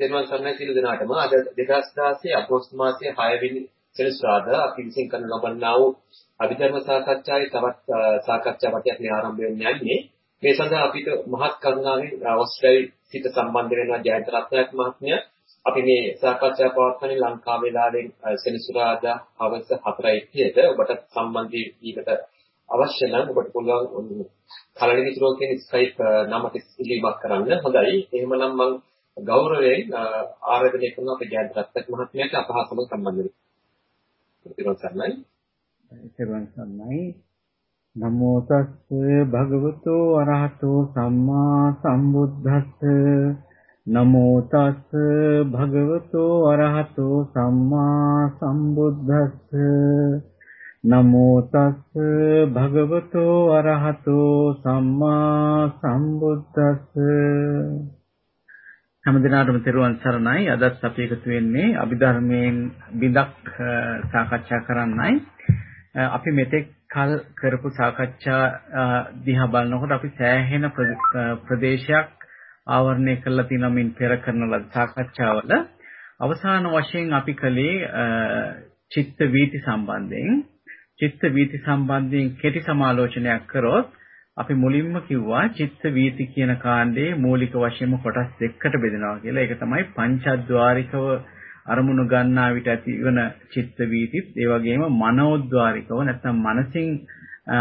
තෙරුවන් සරණයි සියලු දෙනාටම අද 2016 අගෝස්තු මාසයේ 6 වෙනි සෙනසුරාදා අපි විසින් කරන ලබන්නා වූ අභිධර්ම සාකච්ඡාවේ තවත් සාකච්ඡා වටයක් මේ ආරම්භ වෙන්න යන්නේ. මේ සඳහා අපිට මහත් කරුණාවෙන් ඕස්ට්‍රේලියාවේ සිට සම්බන්ධ වෙනවා ජයන්ත රත්නායක මහත්මයා. අපි මේ සාකච්ඡා පවත්වන්නේ ලංකා වේලාවෙන් සෙනසුරාදා හවස 4:30ට ඔබට සම්බන්ධ වීමට අවශ්‍ය නම් ඔබට පුළුවන් කලින් විතරෝ කියන ස්කයිප් නමට ඉල්ලීමක් කරන්න. හොඳයි. එහෙමනම් මම ගෞරවයෙන් ආරාධනය කරන අපේ ජයන්ත රත්නක මහත්මයාට අපහා සමග සම්බන්ධ වෙනවා. සර්ණයි. සර්ණයි. නමෝ තස්ස භගවතු අරහතෝ සම්මා සම්බුද්දස්ස නමෝ තස්ස භගවතු අරහතෝ සම්මා සම්බුද්දස්ස නමෝ තස්ස භගවතු අරහතෝ සම්මා සම්බුද්දස්ස හැම දිනාටම තෙරුවන් සරණයි. අදත් අපි එකතු වෙන්නේ අභිධර්මයෙන් බිඳක් සාකච්ඡා කරන්නයි. අපි මෙතෙක් කල් කරපු සාකච්ඡා දිහා බලනකොට අපි සෑහෙන ප්‍රදේශයක් ආවරණය කරලා තියෙනවා මින් පෙර කරන ලද සාකච්ඡාවල අවසාන වශයෙන් අපි කලේ චිත්ත වීති සම්බන්ධයෙන් චිත්ත වීති සම්බන්ධයෙන් කෙටි සමාලෝචනයක් කරොත් අපි මුලින්ම කිව්වා චිත්ත වීති කියන කාණ්ඩයේ මූලික වශයෙන්ම කොටස් දෙකකට බෙදෙනවා කියලා. ඒක තමයි පංචද්වාරිකව අරමුණු ගන්නා විට ඇතිවන චිත්ත වීතිත් ඒ වගේම මනෝද්වාරිකව නැත්නම් මනසින්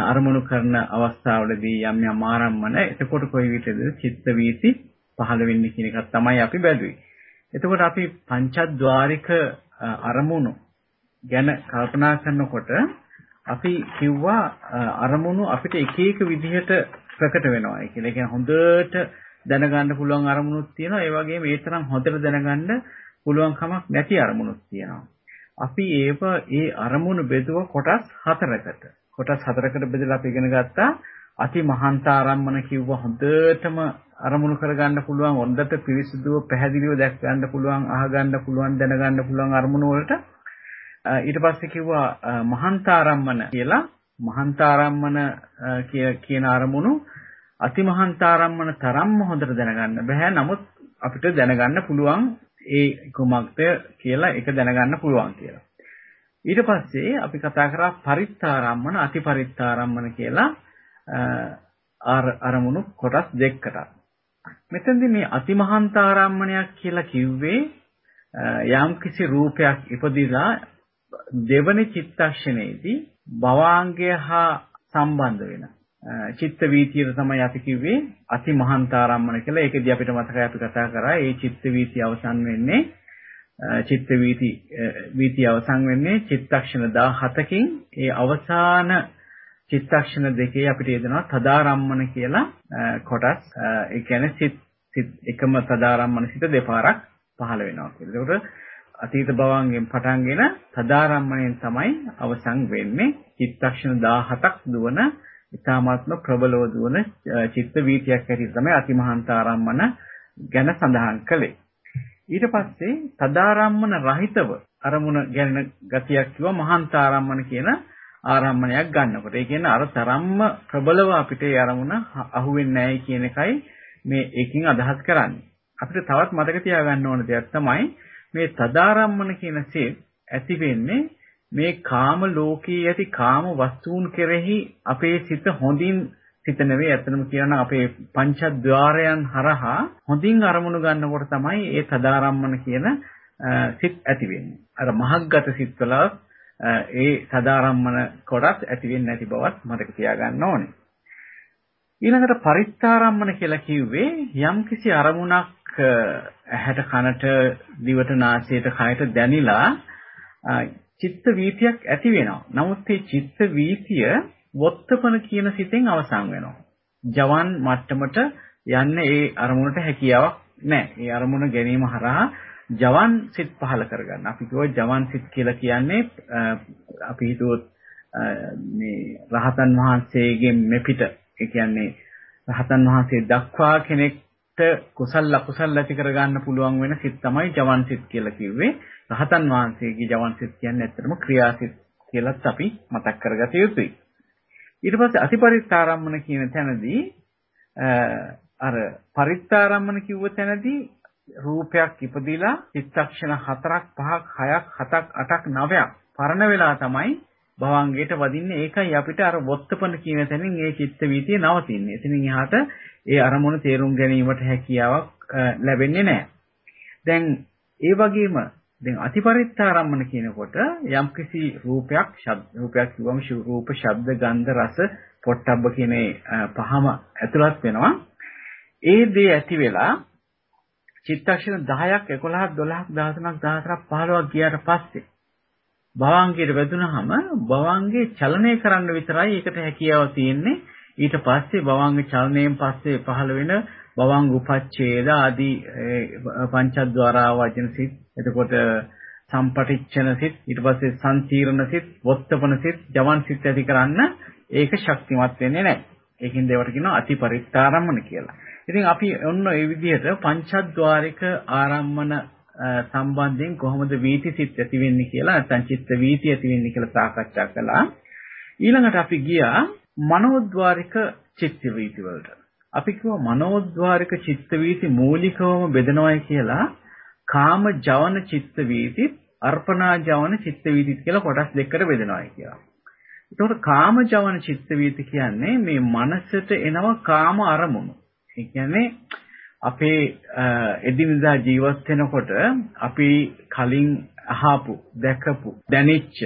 අරමුණු කරන අවස්ථාවලදී යම් යම් ආරම්මන එතකොට කොයි විටද චිත්ත වීති පහළ වෙන්නේ කියන එකක් තමයි අපි බැලුවේ. එතකොට අපි පංචද්වාරික අරමුණු ගැන කල්පනා කරනකොට අපි කිව්වා අරමුණු අපිට එක එක විදිහට ප්‍රකට වෙනවා කියලා. ඒ කියන්නේ හොඳට දැනගන්න පුළුවන් අරමුණුත් තියෙනවා. ඒ වගේම ඒ තරම් හොඳට දැනගන්න පුළුවන් කමක් නැති අරමුණුත් තියෙනවා. අපි ඒව ඒ අරමුණු බෙදුව කොටස් හතරකට. කොටස් හතරකට බෙදලා අපි ඉගෙන ගත්තා. අති මහන්තාරම්මන කිව්ව හොඳටම අරමුණු කරගන්න පුළුවන් හොඳට පිරිසිදුව පැහැදිලිව දැක් ගන්න පුළුවන් අහගන්න පුළුවන් දැනගන්න පුළුවන් අරමුණු වලට ඊට පස්සේ කිව්වා මහන්තාරම්මන කියලා මහන්තාරම්මන කියන අරමුණු අතිමහන්තාරම්මන තරම්ම හොඳට දැනගන්න බෑ නමුත් අපිට දැනගන්න පුළුවන් ඒ කුමක්ද කියලා ඒක දැනගන්න පුළුවන් කියලා. ඊට පස්සේ අපි කතා කරා පරිත්තාරම්මන අතිපරිත්තාරම්මන කියලා අරමුණු කොටස් දෙකකට. මෙතෙන්දී මේ අතිමහන්තාරම්මණයක් කියලා කිව්වේ යම් කිසි රූපයක් ඉපදිලා දෙවන චිත්තක්ෂණයේදී භවාංගය හා සම්බන්ධ වෙන චිත්ත වීතිය තමයි අපි කිව්වේ අති මහන්තාරම්මන කියලා. ඒකෙදී අපිට මතකයි අපි කතා කරා ඒ චිත්ත වීතිය අවසන් වෙන්නේ චිත්ත වීති වීතිය අවසන් වෙන්නේ චිත්තක්ෂණ 17කින් ඒ අවසාන චිත්තක්ෂණ දෙකේ අපිට එදෙනවා තදාරම්මන කියලා කොටස්. ඒ කියන්නේ සිත් එකම තදාරම්මන සිත දෙපාරක් පහළ වෙනවා කියලා. ඒකට අතීත භවංගෙන් පටන්ගෙන සදාරම්මණයෙන් තමයි අවසන් වෙන්නේ. චිත්තක්ෂණ 17ක් දුවන ඊ타මාත්ම ප්‍රබලව දුවන චිත්ත වීතියක් ඇති තමයි අතිමහන්ත ආරම්මන ගැන සඳහන් කළේ. ඊට පස්සේ සදාරම්මන රහිතව අරමුණ ගැන ගතියක් කිව්වා මහන්ත ආරම්මන කියන ආරම්මණයක් ගන්නකොට. ඒ කියන්නේ අර තරම්ම ප්‍රබලව අපිට ඒ අරමුණ අහුවෙන්නේ නැහැ කියන එකයි මේ එකකින් අදහස් කරන්නේ. අපිට තවත් මතක තියාගන්න ඕන දෙයක් තමයි මේ තදාරම්මන කියන සිත් ඇති වෙන්නේ මේ කාම ලෝකයේ ඇති කාම වස්තුන් කෙරෙහි අපේ සිත හොඳින් සිත නෙවෙයි ඇත්තම කියනවා අපේ පංචද්වාරයන් හරහා හොඳින් අරමුණු ගන්නකොට තමයි ඒ තදාරම්මන කියන සිත් ඇති වෙන්නේ. අර මහග්ගත සිත්වල ඒ සදාරම්මන කොටස් ඇති වෙන්නේ නැති බවත් මතක තියාගන්න ඕනේ. ඊළඟට පරිත්තාරම්මන කියලා කිව්වේ යම්කිසි අරමුණක් ඇහැට කනට දිවට නාසයට කයට දැනිලා චිත්ත වීතියක් ඇති වෙනවා. නමුත් මේ චිත්ත වීතිය වොත්තපන කියන සිතෙන් අවසන් වෙනවා. ජවන් මට්ටමට යන්න ඒ අරමුණට හැකියාවක් නැහැ. ඒ අරමුණ ගැනීම හරහා ජවන් සිත් පහල කරගන්න. අපි කියව ජවන් සිත් කියලා කියන්නේ අපි හිතුවොත් මේ රහතන් වහන්සේගෙන් මෙපිට ඒ කියන්නේ රහතන් වහන්සේ දක්වා කෙනෙක් කුසල් අකුසල් ඇති කරගන්න පුළුවන් වෙන සිත් තමයි ජවන් සිත් කියලා කිව්වේ. රහතන් වහන්සේගේ ජවන් සිත් කියන්නේ ඇත්තටම ක්‍රියාසිත කියලාත් අපි මතක් කරගත යුතුයි. ඊට පස්සේ අතිපරිත්තාරම්මන කියන තැනදී අර පරිත්තාරම්මන කිව්ව තැනදී රූපයක් ඉපදිලා චිත්තක්ෂණ 4ක් 5ක් 6ක් 7ක් 8ක් 9ක් පරණ වෙලා තමයි භවංගයට වදින්නේ ඒකයි අපිට අර වොත්තපන කියන තැනින් ඒ චිත්ත වීතිය නවතින්නේ. එතනින් එහාට ඒ අරමුණ තේරුම් ගැනීමට හැකියාවක් ලැබෙන්නේ නැහැ. දැන් ඒ වගේම දැන් අතිපරිත්තාරම්මන කියනකොට යම්කිසි රූපයක් ශබ්ද රූපයක් කිව්වම රූප ශබ්ද ගන්ධ රස පොට්ටබ්බ කියන පහම ඇතුළත් වෙනවා. ඒ දේ ඇති වෙලා චිත්තක්ෂණ 10ක් 11ක් 12ක් 13ක් 14ක් 15ක් ගියාට පස්සේ භවංගයට වැදුනහම භවංගේ චලනය කරන්න විතරයි ඒකට හැකියාව තියෙන්නේ. ඊට පස්සේ භවංග චලනයෙන් පස්සේ පහළ වෙන භවංග උපච්ඡේද ආදී පංචද්වාරා වචන සිත් එතකොට සම්පටිච්ඡන සිත් ඊට පස්සේ සංචීර්ණ සිත් වොත්තපන සිත් ජවන් සිත් ඇති කරන්න ඒක ශක්තිමත් වෙන්නේ නැහැ. ඒකින් ඒවට කියනවා අතිපරිත්තාරම්මන කියලා. ඉතින් අපි ඔන්න ඒ විදිහට පංචද්වාරික ආරම්මන සම්බන්ධයෙන් කොහොමද වීති සිත් ඇති වෙන්නේ කියලා නැත්නම් චිත්ත වීති ඇති වෙන්නේ කියලා සාකච්ඡා කළා. ඊළඟට අපි ගියා මනෝද්වාරික චිත්ත වීති වලට. අපි කිව්වා මනෝද්වාරික චිත්ත වීති මූලිකවම බෙදනවායි කියලා කාම ජවන චිත්ත වීති අර්පණා ජවන චිත්ත වීති කියලා කොටස් දෙකකට බෙදනවායි කියලා. එතකොට කාම ජවන චිත්ත වීති කියන්නේ මේ මනසට එනවා කාම අරමුණු. ඒ කියන්නේ අපේ එදිනදා ජීවත් වෙනකොට අපි කලින් අහපු, දැකපු, දැනෙච්ච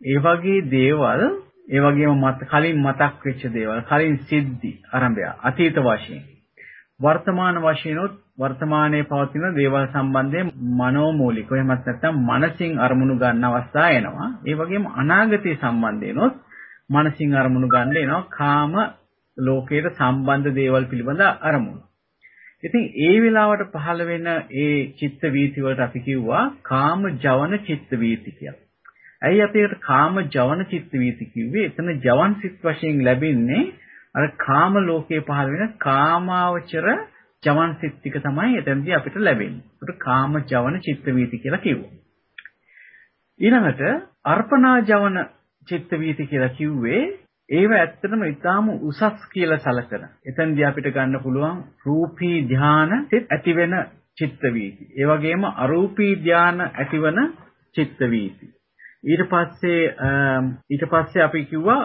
ඒ වගේ දේවල් ඒ වගේම මත කලින් මතක් වෙච්ච දේවල් කලින් සිද්ධි ආරම්භය අතීත වශයෙන් වර්තමාන වශයෙන්ොත් වර්තමානයේ පවතින දේවල් සම්බන්ධයෙන් මනෝමූලිකව එහෙමත් නැත්නම් මනසින් අරමුණු ගන්න අවස්ථා එනවා. ඒ වගේම අනාගතයේ සම්බන්ධයෙන්ොත් මනසින් අරමුණු ගන්න එනවා කාම ලෝකයට සම්බන්ධ දේවල් පිළිබඳ අරමුණු. ඉතින් ඒ වෙලාවට පහළ වෙන ඒ චිත්ත වීති වලට අපි කිව්වා කාම ජවන චිත්ත වීති කියලා. ඇයි අපි ඒකට කාම ජවන චිත්ත වීති කිව්වේ? එතන ජවන් සිත් වශයෙන් ලැබෙන්නේ අර කාම ලෝකයේ පහළ වෙන කාමාවචර ජවන් සිත් ටික තමයි එතනදී අපිට ලැබෙන්නේ. ඒකට කාම ජවන චිත්ත වීති කියලා කිව්වා. ඊළඟට අර්පණා ජවන චිත්ත වීති කියලා කිව්වේ ඒව ඇත්තටම ඊටාම උසස් කියලා සැලකන. එතෙන්දී අපිට ගන්න පුළුවන් රූපී ධාන ඇතිවෙන චිත්ත වීති. ඒ වගේම අරූපී ධාන ඇතිවන චිත්ත වීති. ඊට පස්සේ ඊට පස්සේ අපි කිව්වා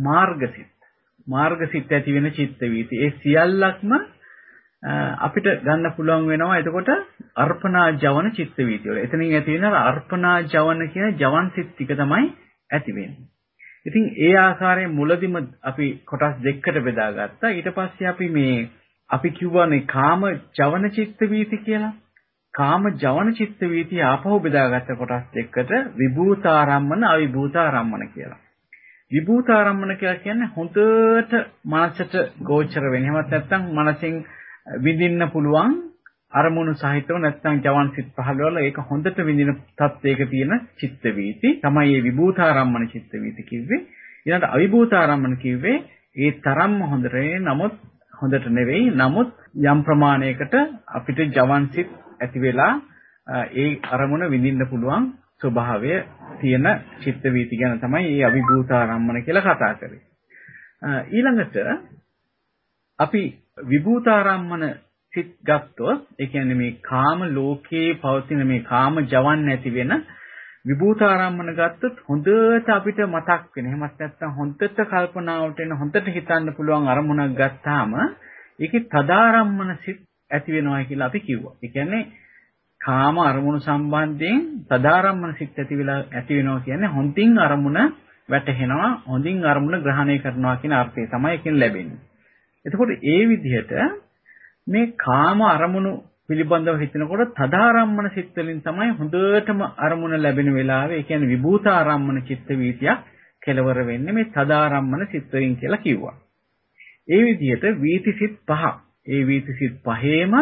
මාර්ගසිත. මාර්ගසිත ඇති වෙන චිත්ත වීති. ඒ සියල්ලක්ම අපිට ගන්න පුළුවන් වෙනවා එතකොට අර්පණා ජවන චිත්ත වීති වල. එතනින් ඇති වෙන අර්පණා ජවන කියන ජවන් සිත් ටික තමයි ඇති වෙන්නේ. ඉතින් ඒ ආකාරයෙන් මුලදිම අපි කොටස් දෙකකට බෙදාගත්තා. ඊට පස්සේ අපි මේ අපි කිව්වනේ කාම ජවන චිත්ත වීති කියලා. කාම ජවන චිත්ත වීති ආපහු බෙදාගත්ත කොටස් දෙකකට විභූතාරම්මන අවිභූතාරම්මන කියලා. විභූතාරම්මන කියලා කියන්නේ හොඳට මනසට ගෝචර වෙන. එහෙමත් නැත්නම් මනසින් විඳින්න පුළුවන් අරමුණු සහිතව නැත්නම් ජවන් සිත් පහළවල ඒක හොඳට විඳින තත්වයක තියෙන චිත්ත වීති. තමයි මේ විභූතාරම්මන චිත්ත වීති කිව්වේ. ඊළඟට අවිභූතාරම්මන කිව්වේ ඒ තරම්ම හොඳට නමුත් හොඳට නෙවෙයි. නමුත් යම් ප්‍රමාණයකට අපිට ජවන් සිත් ඇති වෙලා ඒ අරමුණ විඳින්න පුළුවන් ස්වභාවය තියෙන චිත්ත වීති ගැන තමයි මේ අවිභූතාරම්මන කියලා කතා කරේ. ඊළඟට අපි විභූතාරම්මන සිත් ගත්තොත් ඒ කියන්නේ මේ කාම ලෝකයේ පවතින මේ කාම ජවන් නැති වෙන විභූතාරම්මන ගත්තොත් හොඳට අපිට මතක් වෙන. එහෙමත් නැත්නම් හොඳට කල්පනාවට එන හොඳට හිතන්න පුළුවන් අරමුණක් ගත්තාම ඒකේ තදාරම්මන සිත් ඇති වෙනවා කියලා අපි කිව්වා. ඒ කියන්නේ කාම අරමුණු සම්බන්ධයෙන් තදාරම්මන සිත් ඇති වෙලා ඇති වෙනවා කියන්නේ හොඳින් අරමුණ වැටහෙනවා හොඳින් අරමුණ ග්‍රහණය කරනවා කියන අර්ථය තමයි එකෙන් ලැබෙන්නේ. එතකොට ඒ විදිහට මේ කාම අරමුණු පිළිබඳව හිතනකොට තදාරම්මන සිත් වලින් තමයි හොඳටම අරමුණ ලැබෙන වෙලාවේ ඒ කියන්නේ විභූතාරම්මන චිත්ත වීතියක් කෙලවර වෙන්නේ මේ තදාරම්මන සිත් වලින් කියලා කිව්වා. ඒ විදිහට වීති සිත් පහ. ඒ වීති සිත් පහේම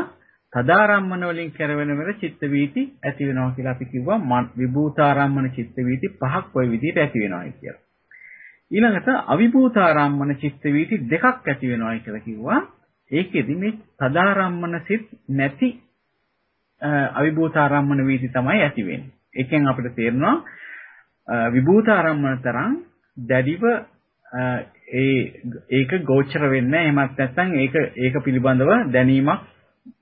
තදාරම්මන වලින් කරවෙන වෙල චිත්ත වීති ඇති වෙනවා කියලා අපි කිව්වා විභූතාරම්මන චිත්ත වීති පහක් ওই විදිහට ඇති වෙනවා කියලා. ඊළඟට අවිභූතාරම්මන චිත්ත වීති දෙකක් ඇති වෙනවා කියලා කිව්වා. ඒකෙදි මේ සදාරම්මන සිත් නැති අවිභූතාරම්මන වීති තමයි ඇති වෙන්නේ. ඒකෙන් අපිට තේරෙනවා විභූතාරම්මන තරම් දැඩිව ඒ ඒක ගෝචර වෙන්නේ එහෙමත් නැත්නම් ඒක ඒක පිළිබඳව දැනීමක්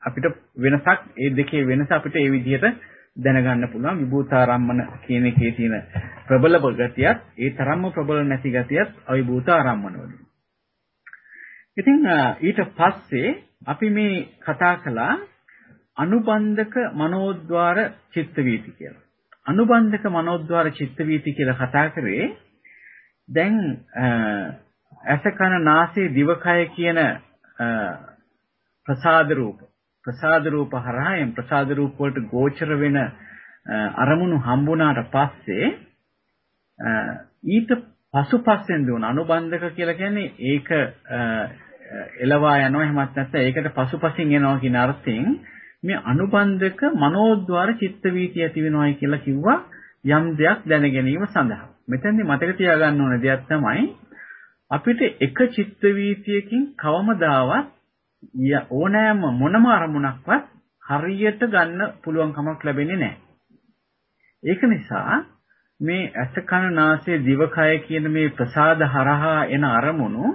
අපිට වෙනසක් ඒ දෙකේ වෙනස අපිට ඒ විදිහට දැනගන්න පුළුවන් විභූතාරම්මන කියන එකේ තියෙන ප්‍රබල ගතියත් ඒ තරම්ම ප්‍රබල නැති ගතියත් අවිභූතාරම්මන වලින්. ඉතින් ඊට පස්සේ අපි මේ කතා කළා අනුබන්ධක මනෝද්වාර චිත්ත වීති කියලා. අනුබන්ධක මනෝද්වාර චිත්ත වීති කියලා කතා කරේ දැන් ඇස කන නාසය දිවකය කියන ප්‍රසාද රූප ප්‍රසාද රූප හරහායෙන් ප්‍රසාද රූප වලට ගෝචර වෙන අරමුණු හම්බුණාට පස්සේ ඊට පසුපස්සෙන් දුවන අනුබන්ධක කියලා කියන්නේ ඒක එලවා යනවා එහෙමත් නැත්නම් ඒකට පසුපසින් එනවා කියන අර්ථයෙන් මේ අනුබන්ධක මනෝද්වාර චිත්ත වීතිය ඇති වෙනවායි කියලා කිව්වා යම් දෙයක් දැන ගැනීම සඳහා. මෙතෙන්දි මතක තියාගන්න ඕන දෙයක් තමයි අපිට එක චිත්ත වීතියකින් කවමදාවත් ඕනෑම මොනම අරමුණක්වත් හරියට ගන්න පුළුවන් කමක් ලැබෙන්නේ නැහැ. ඒක නිසා මේ ඇස කන නාසය දිවකය කියන මේ ප්‍රසාද හරහා එන අරමුණු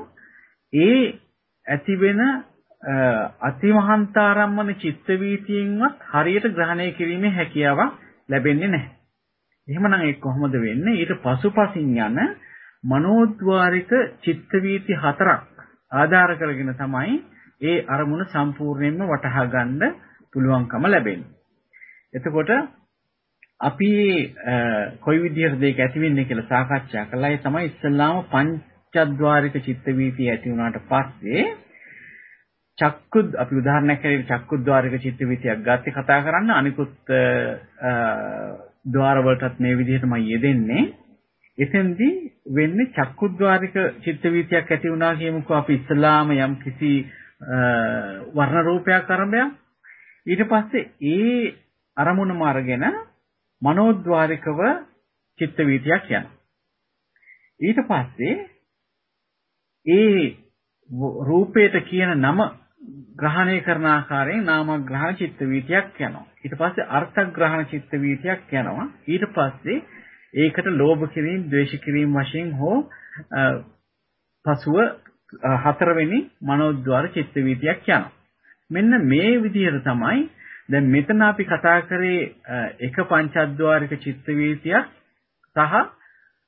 ඒ ඇති වෙන අතිමහන්තාරම්මන චිත්ත වීතියෙන්වත් හරියට ග්‍රහණය කිරීමේ හැකියාවක් ලැබෙන්නේ නැහැ. එහෙමනම් ඒක කොහොමද වෙන්නේ? ඊට පසුපසින් යන මනෝද්වාරික චිත්ත වීති හතරක් ආධාර කරගෙන තමයි ඒ අරමුණ සම්පූර්ණයෙන්ම වටහා ගන්න පුළුවන්කම ලැබෙන්නේ. එතකොට අපි කොයි විදිහටද ඒක ඇති වෙන්නේ කියලා සාකච්ඡා කළා. ඒ තමයි ඉස්සල්ලාම පංචද්වාරික චිත්ත වීතිය ඇති වුණාට පස්සේ චක්කු අපි උදාහරණයක් හැටියට චක්කුද්්වාරික චිත්ත වීතියක් ගත්තේ කතා කරන්න. අනිකුත් ద్వාර වලටත් මේ විදිහටම යෙදෙන්නේ. එතෙන්දී වෙන්නේ චක්කුද්්වාරික චිත්ත වීතියක් ඇති වුණා කියමුකෝ අපි ඉස්සලාම යම් කිසි වර්ණ රූපයක් අරඹයක්. ඊට පස්සේ ඒ අරමුණම අරගෙන මනෝද්වාරිකව චිත්ත වීතියක් යනවා. ඊට පස්සේ ඒ රූපයට කියන නම ග්‍රහණය කරන ආකාරයෙන් නාමග්‍රහණ චිත්ත වීතියක් යනවා ඊට පස්සේ අර්ථග්‍රහණ චිත්ත වීතියක් යනවා ඊට පස්සේ ඒකට ලෝභ කිරීම ද්වේෂ කිරීම වශයෙන් හෝ පසුව හතරවෙනි මනෝද්වාර චිත්ත වීතියක් යනවා. මෙන්න මේ විදිහට තමයි දැන් මෙතන අපි කතා කරේ එක පංචද්වාරික චිත්ත වීතියක් සහ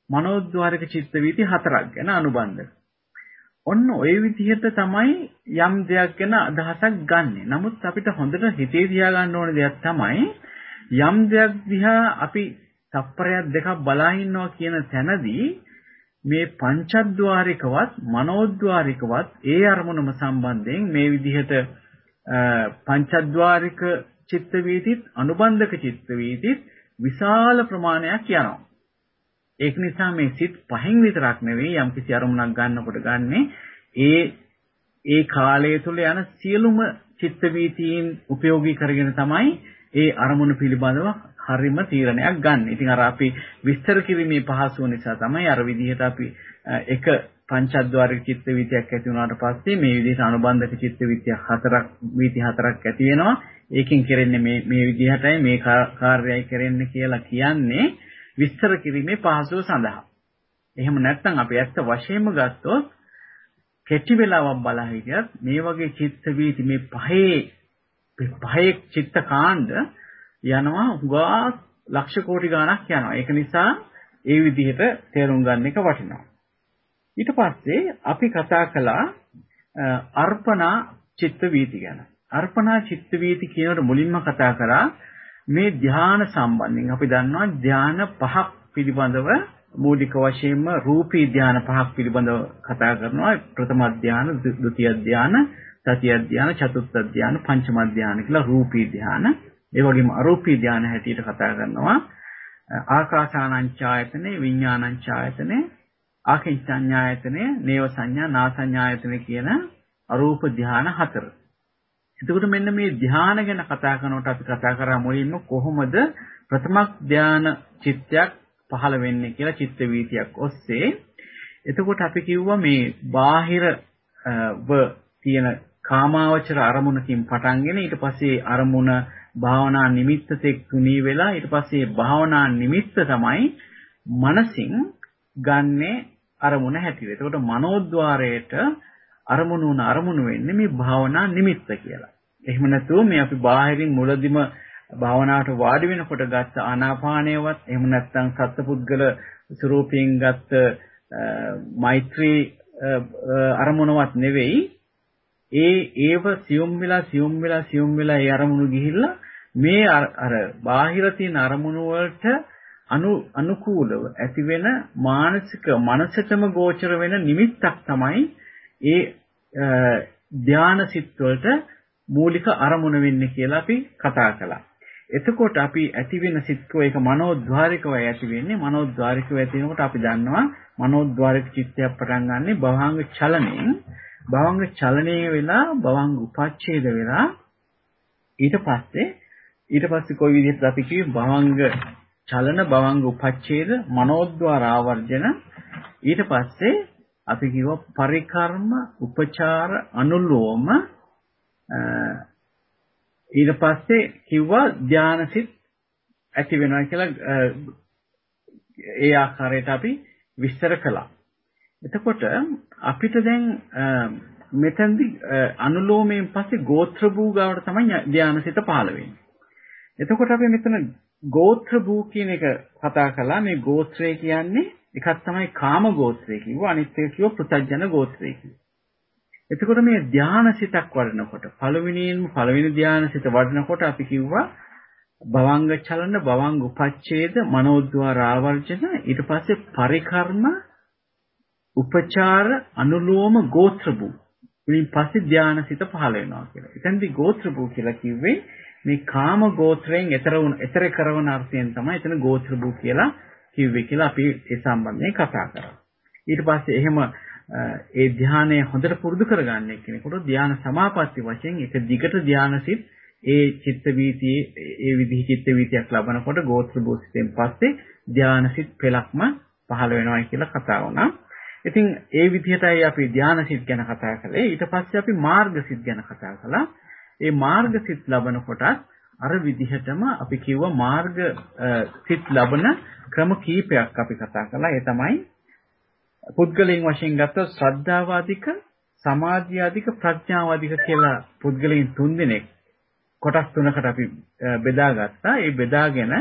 මනෝද්වාරික චිත්ත වීති හතරක් ගැන අනුබන්ධ. ඔන්න ওই විදිහට තමයි යම් දෙයක් ගැන අදහසක් ගන්නෙ. නමුත් අපිට හොඳට හිතේ තියාගන්න ඕන දෙයක් තමයි යම් දෙයක් දිහා අපි තප්පරයක් දෙකක් බලා ඉන්නවා කියන තැනදී මේ පංචද්වාරිකවත් මනෝද්වාරිකවත් ඒ අරමුණම සම්බන්ධයෙන් මේ විදිහට පංචද්වාරික චිත්ත වීතිත් අනුබන්ධක චිත්ත වීතිත් විශාල ප්‍රමාණයක් යනවා. ඒක නිසා මේ සිත් පහෙන් විතරක් නෙවෙයි යම් කිසි අරමුණක් ගන්නකොට ගන්නෙ ඒ ඒ කාලය තුල යන සියලුම චිත්ත වීතීන් උපයෝගී කරගෙන තමයි ඒ අරමුණ පිළිබඳව හරිම තීරණයක් ගන්න. ඉතින් අර අපි විස්තර කිරීමේ පහසුව නිසා තමයි අර විදිහට අපි එක පංචද්වාරික චිත්ත වීතියක් ඇති වුණාට පස්සේ මේ විදිහට අනුබන්ධක චිත්ත වීතිය හතරක් වීති හතරක් ඇති වෙනවා. ඒකෙන් කරන්නේ මේ මේ විදිහටයි මේ කාර්යයයි කරන්නේ කියලා කියන්නේ විස්තර කිරීමේ පහසුව සඳහා. එහෙම නැත්නම් අපි ඇත්ත වශයෙන්ම ගත්තොත් කෙටි වෙලාවක් බලා හිටියත් මේ වගේ චිත්ත වීති මේ පහේ පහේ චිත්ත කාණ්ඩ යනවා හුඟා ලක්ෂ කෝටි ගණක් යනවා. ඒක නිසා ඒ විදිහට තේරුම් ගන්න එක වටිනවා. ඊට පස්සේ අපි කතා කළා අර්පණා චිත්ත වීති ගැන. අර්පණා චිත්ත වීති කියනකොට මුලින්ම කතා කරා මේ ධ්‍යාන සම්බන්ධයෙන් අපි දන්නවා ධ්‍යාන පහක් පිළිබඳව මූලික වශයෙන්ම රූපී ධ්‍යාන පහක් පිළිබඳව කතා කරනවා. ප්‍රථම ධ්‍යාන, ဒုတိ ය ධ්‍යාන, තතිය ධ්‍යාන, චතුර්ථ ධ්‍යාන, පංචම ධ්‍යාන කියලා රූපී ධ්‍යාන. ඒ වගේම අරූපී ධානය හැටියට කතා කරනවා. ආකාසානංචායතනේ විඥානංචායතනේ ආකින්චඤ්ඤායතනේ නේව සංඥා නාසඤ්ඤායතනේ කියන අරූප ධාන හතර. එතකොට මෙන්න මේ ධාන ගැන කතා කරනකොට අපි කතා කරා මුලින්ම කොහොමද ප්‍රථම ධාන චිත්තයක් පහළ වෙන්නේ කියලා චිත්ත වීතියක් ඔස්සේ. එතකොට අපි කිව්වා මේ බාහිර ව තියෙන කාමාවචර අරමුණකින් පටන්ගෙන ඊට පස්සේ අරමුණ භාවනා නිමිත්ත තෙක් තුනී වෙලා ඊට පස්සේ භාවනා නිමිත්ත තමයි මනසින් ගන්නේ අරමුණ හැටියට. එතකොට මනෝද්වාරයට අරමුණු වන අරමුණු වෙන්නේ මේ භාවනා නිමිත්ත කියලා. එහෙම නැතුව මේ අපි බාහිරින් මුලදිම භාවනාවට වාඩි වෙනකොට ගත්ත ආනාපානයවත් එහෙම නැත්නම් සත්පුද්ගල ස්වરૂපයෙන් ගත්ත මෛත්‍රී අරමුණවත් නෙවෙයි ඒ ඒව සියුම් වෙලා සියුම් වෙලා සියුම් වෙලා ඒ අරමුණු ගිහිල්ලා මේ අර බාහිර තියෙන අරමුණු වලට අනු අනුකූලව ඇති වෙන මානසික මනසටම ගෝචර වෙන නිමිත්තක් තමයි ඒ ධාන සිත් වලට මූලික අරමුණ වෙන්නේ කියලා අපි කතා කළා. එතකොට අපි ඇති වෙන සිත්කෝ ඒක මනෝද්වාරිකව ඇති වෙන්නේ. මනෝද්වාරිකව ඇති වෙනකොට අපි දන්නවා මනෝද්වාරික චිත්තයක් පටන් ගන්නෙ භවංග චලනයෙන්. භවංග චලනය වෙලා භවංග උපච්ඡේද වෙලා ඊට පස්සේ ඊට පස්සේ කොයි විදිහට අපි කිව්වේ? භවංග චලන භවංග උපච්ඡේද මනෝද්වාර ආවර්ජන. ඊට පස්සේ අපි කිව්වා පරිකර්ම උපචාර අනුලෝම ඊට පස්සේ කිව්වා ධානසිත ඇති වෙනවා කියලා ඒ ආකාරයට අපි විස්තර කළා. එතකොට අපිට දැන් මෙතෙන්දි අනුලෝමයෙන් පස්සේ ගෝත්‍ර භූගාවට තමයි ධානසිත පහළ වෙන්නේ. එතකොට අපි මෙතන ගෝත්‍ර භූ කියන එක කතා කළා. මේ ගෝත්‍රය කියන්නේ එකක් තමයි කාම ගෝත්‍රය කිව්වා. අනිත් එක කිව්වා පෘථග්ජන ගෝත්‍රය කිව්වා. එතකොට මේ ධානසිතක් වඩනකොට පළවෙනියෙන්ම පළවෙනි ධානසිත වඩනකොට අපි කිව්වා භවංග චලන භවංග උපච්ඡේද මනෝද්වාර ආවර්ජන ඊට පස්සේ පරිකර්ම උපචාර අනුලෝම ගෝත්‍රභූ ඉතින් පස්සේ ධානසිත පහළ වෙනවා කියලා. එතෙන්දී ගෝත්‍රභූ කියලා කිව්වේ මේ කාම ගෝත්‍රයෙන් ඈතර වුණ ඈතර කරන අර්ථයෙන් තමයි එතන ගෝත්‍රභූ කියලා කිව්වේ කියලා අපි ඒ සම්බන්ධයෙන් කතා කරා. ඊට පස්සේ එහෙම ඒ ධානය හොඳට පුරුදු කරගන්න කෙනෙකුට ධාන සමාපatti වශයෙන් එක දිගට ධානසිත ඒ චිත්ත වීතියේ ඒ විදිහ චිත්ත වීතියක් ලබනකොට ගෝත්‍ර භූසිතෙන් පස්සේ ධානසිත පෙළක්ම පහළ වෙනවා කියලා කතා වුණා. ඉතින් ඒ විදිහටයි අපි ධානසිත ගැන කතා කළේ. ඊට පස්සේ අපි මාර්ගසිත ගැන කතා කළා. ඒ මාර්ගසිත ලබනකොටත් අර විදිහටම අපි කිව්ව මාර්ග සිත් ලබන ක්‍රම කීපයක් අපි කතා කළා. ඒ තමයි පුද්ගලයන් වශයෙන් ගත්තොත් ශ්‍රද්ධාව අධික, සමාධිය අධික, ප්‍රඥාව අධික කියලා පුද්ගලයන් තුන්දෙනෙක් කොටස් තුනකට අපි බෙදාගත්තා. ඒ බෙදාගෙන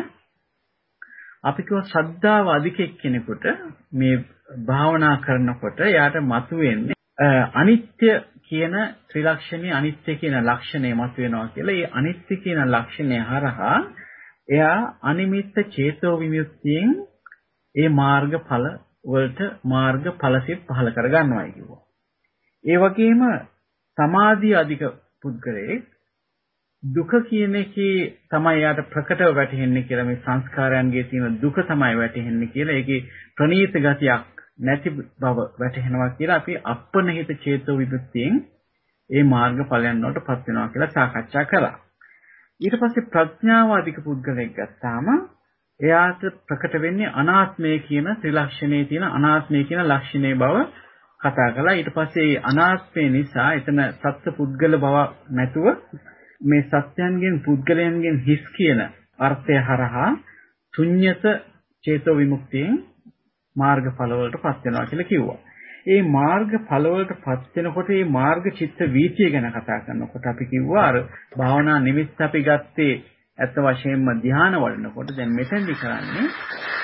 අපි කිව්ව ශ්‍රද්ධාව අධික එක්කෙනෙකුට මේ භාවනා කරනකොට යාට මතුවෙන්නේ අනිත්‍ය කියන ත්‍රිලක්ෂණේ අනිත්‍ය කියන ලක්ෂණය මතුවෙනවා කියලා. ඒ අනිත්‍ය කියන ලක්ෂණය හරහා එයා අනිමිත්ත චේතෝ විමුක්තියෙන් ඒ මාර්ගඵල වලට මාර්ග ඵලසිත පහල කර ගන්නවායි කිව්වා. ඒ වගේම සමාධිය අධික පුද්ගලයෙක් දුක කියන එකේ තමයි යාට ප්‍රකටව වැටහෙන්නේ කියලා මේ සංස්කාරයන්ගේ තියෙන දුක තමයි වැටහෙන්නේ කියලා ඒකේ ප්‍රනීත ගතියක් නැති බව වැටහෙනවා කියලා අපි අපනහිත චේතෝ විමුක්තියෙන් ඒ මාර්ග ඵලයන් වලට පත් වෙනවා කියලා සාකච්ඡා කළා. ඊට පස්සේ ප්‍රඥාව අධික පුද්ගලයෙක් ගත්තාම එයාට ප්‍රකට වෙන්නේ අනාත්මය කියන ත්‍රිලක්ෂණයේ තියෙන අනාත්මය කියන ලක්ෂණයේ බව කතා කළා. ඊට පස්සේ අනාත්මය නිසා එතන සත්‍ය පුද්ගල බව නැතුව මේ සත්‍යයන්ගෙන් පුද්ගලයන්ගෙන් හිස් කියන අර්ථය හරහා ශුන්්‍යත චේතෝ විමුක්තියෙන් මාර්ගඵල වලට පත් වෙනවා කියලා කිව්වා. ඒ මාර්ගඵල වලට පත් වෙනකොට මේ මාර්ග චිත්ත වීතිය ගැන කතා කරනකොට අපි කිව්වා අර භාවනා නිමිත්ත අපි ගත්තේ ඇත්ත වශයෙන්ම ධ්‍යාන වඩනකොට දැන් මෙතෙන්දි කරන්නේ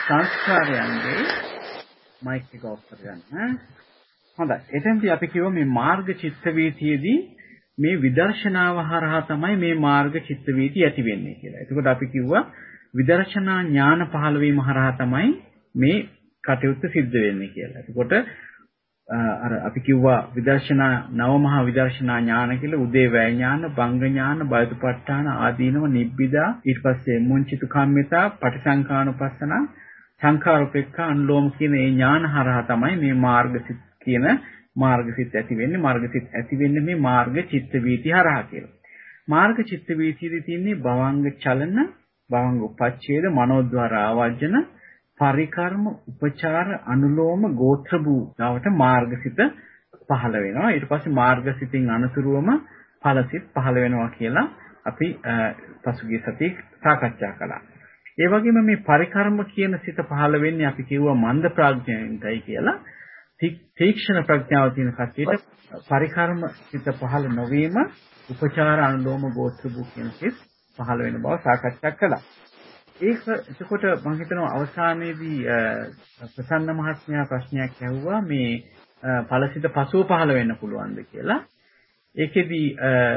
සංස්කාරයන්ගේ මයික් එක ඔෆ් කරගන්න. හොඳයි. එතෙන්දී අපි කිව්වා මේ මාර්ග චිත්ත වීතියේදී මේ විදර්ශනාව හරහා තමයි මේ මාර්ග චිත්ත වීතිය ඇති වෙන්නේ කියලා. එතකොට අපි කිව්වා විදර්ශනා ඥාන පහළ වීම හරහා තමයි මේ කටයුත්ත සිද්ධ වෙන්නේ කියලා. එතකොට අර අපි කිව්වා විදර්ශනා නවමහා විදර්ශනා ඥාන කියලා උදේවැය ඥාන, බංග ඥාන, බයතුපත්ඨාන ආදීනව නිබ්බිදා ඊට පස්සේ මුංචිතු කම්මිතා, පටිසංකානුපස්සන, සංඛාරුපෙක්ඛ අනුලෝම කියන මේ ඥාන හරහා තමයි මේ මාර්ගසිත කියන මාර්ගසිත ඇති වෙන්නේ. මාර්ගසිත ඇති වෙන්නේ මේ මාර්ග චිත්ත වීති හරහා කියලා. මාර්ග චිත්ත වීතියේදී තියෙන්නේ භවංග චලන, භවංග උපච්ඡේද, මනෝද්වාර ආවර්ජන පරිකර්ම උපචාර අනුලෝම ගෝත්‍ර භූ ගාවට මාර්ගසිත පහළ වෙනවා. ඊට පස්සේ මාර්ගසිතින් අනතුරුවම ඵලසිත පහළ වෙනවා කියලා අපි පසුගිය සතියේ සාකච්ඡා කළා. ඒ වගේම මේ පරිකර්ම කියන සිත පහළ වෙන්නේ අපි කිව්වා මන්ද ප්‍රඥයෙන්යි කියලා. තීක්ෂණ ප්‍රඥාව තියෙන කට්ටියට පරිකර්ම සිත පහළ නොවීම උපචාර අනුලෝම ගෝත්‍ර භූ කියන සිත් පහළ වෙන බව සාකච්ඡා කළා. ඒක එතකොට මම හිතනවා අවසානයේදී ප්‍රසන්න මහත්මයා ප්‍රශ්නයක් ඇහුවා මේ ඵලසිත පසුව පහළ වෙන්න පුළුවන්ද කියලා. ඒකෙදි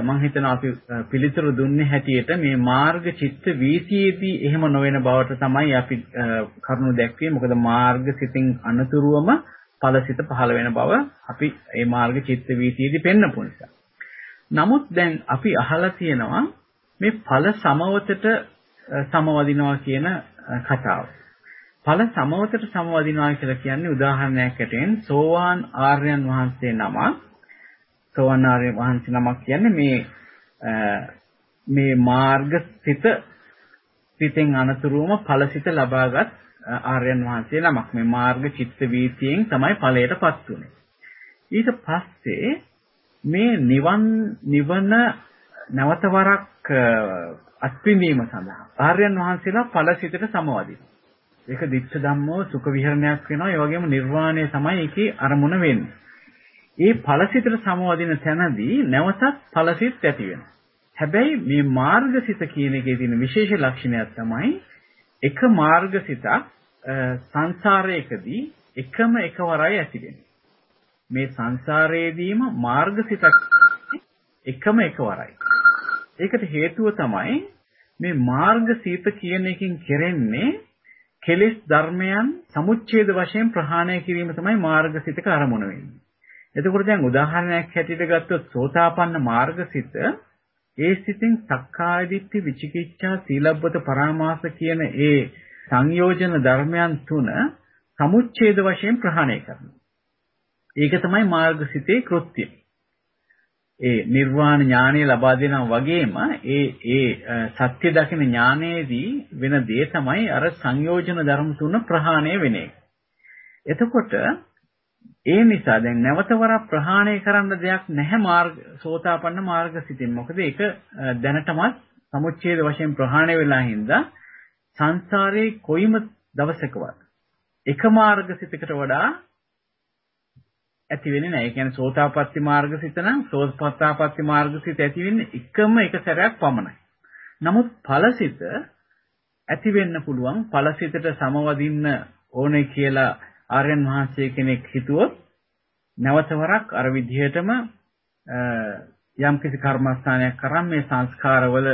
මම හිතනවා අපි පිළිතුරු දුන්නේ හැටියට මේ මාර්ග චිත්ත වීතියේදී එහෙම නොවන බවට තමයි අපි කරුණු දැක්වේ. මොකද මාර්ග සිතින් අනතුරුවම ඵලසිත පහළ වෙන බව අපි මේ මාර්ග චිත්ත වීතියේදී පෙන්වපු නිසා. නමුත් දැන් අපි අහලා තියෙනවා මේ ඵල සමවතට සමවදිනවා කියන කතාව. ඵල සමවතට සමවදිනවා කියලා කියන්නේ උදාහරණයක් ඇටියෙන් සෝවාන් ආර්යයන් වහන්සේ නමක්. සෝවාන් ආර්ය වහන්සේ නමක් කියන්නේ මේ මේ මාර්ග සිත සිතෙන් අනතුරුවම ඵලසිත ලබාගත් ආර්යයන් වහන්සේ නමක්. මේ මාර්ග චිත්ත වීතියෙන් තමයි ඵලයටපත් උනේ. ඊට පස්සේ මේ නිවන් නිවන නැවත වරක් අත්විඳීම සඳහා ආර්යයන් වහන්සේලා ඵලසිතට සමවදිනවා ඒක දිච්ඡ ධම්මෝ සුඛ විහරණයක් වෙනවා ඒ වගේම නිර්වාණය තමයි ඒකේ අරමුණ වෙන්නේ ඒ ඵලසිතට සමවදින තැනදී නැවතත් ඵලසිත ඇති වෙනවා. හැබැයි මේ මාර්ගසිත කියන එකේ තියෙන විශේෂ ලක්ෂණයක් තමයි එක මාර්ගසිතක් සංසාරයකදී එකම එකවරයි ඇති වෙන්නේ. මේ සංසාරයේදීම මාර්ගසිතක් එකම එකවරයි. ඒකට හේතුව තමයි මේ මාර්ගසිත කියන එකකින් කෙරෙන්නේ කෙලෙස් ධර්මයන් සමුච්ඡේද වශයෙන් ප්‍රහාණය කිරීම තමයි මාර්ගසිතක අරමුණ වෙන්නේ. එතකොට දැන් උදාහරණයක් හැටියට ගත්තොත් සෝතාපන්න මාර්ගසිත ඒ සිතින් සක්කාය දිට්ඨි විචිකිච්ඡා සීලබ්බත පරාමාස කියන ඒ සංයෝජන ධර්මයන් තුන සමුච්ඡේද වශයෙන් ප්‍රහාණය කරනවා. ඒක තමයි මාර්ගසිතේ කෘත්‍යය. ඒ නිර්වාණ ඥානය ලබා දෙනා වගේම ඒ ඒ සත්‍ය දකින ඥානයේදී වෙන දේ තමයි අර සංයෝජන ධර්ම තුන ප්‍රහාණය වෙන එක. එතකොට ඒ නිසා දැන් නැවත වරක් ප්‍රහාණය කරන්න දෙයක් නැහැ මාර්ග සෝතාපන්න මාර්ග සිතින්. මොකද ඒක දැනටමත් සමුච්ඡේද වශයෙන් ප්‍රහාණය වෙලා හින්දා සංසාරේ කොයිම දවසකවත් එක මාර්ග සිතකට වඩා ඇති වෙන්නේ නැහැ. ඒ කියන්නේ සෝතාපට්ටි මාර්ග සිත නම් සෝතාපට්ටි මාර්ග සිත ඇති වෙන්නේ එකම එක සැරයක් පමණයි. නමුත් ඵලසිත ඇති වෙන්න පුළුවන් ඵලසිතට සමවදින්න ඕනේ කියලා ආර්යයන් වහන්සේ කෙනෙක් හිතුවොත් නැවතවරක් අර විදිහටම යම්කිසි කර්මස්ථානයක් කරන් මේ සංස්කාරවල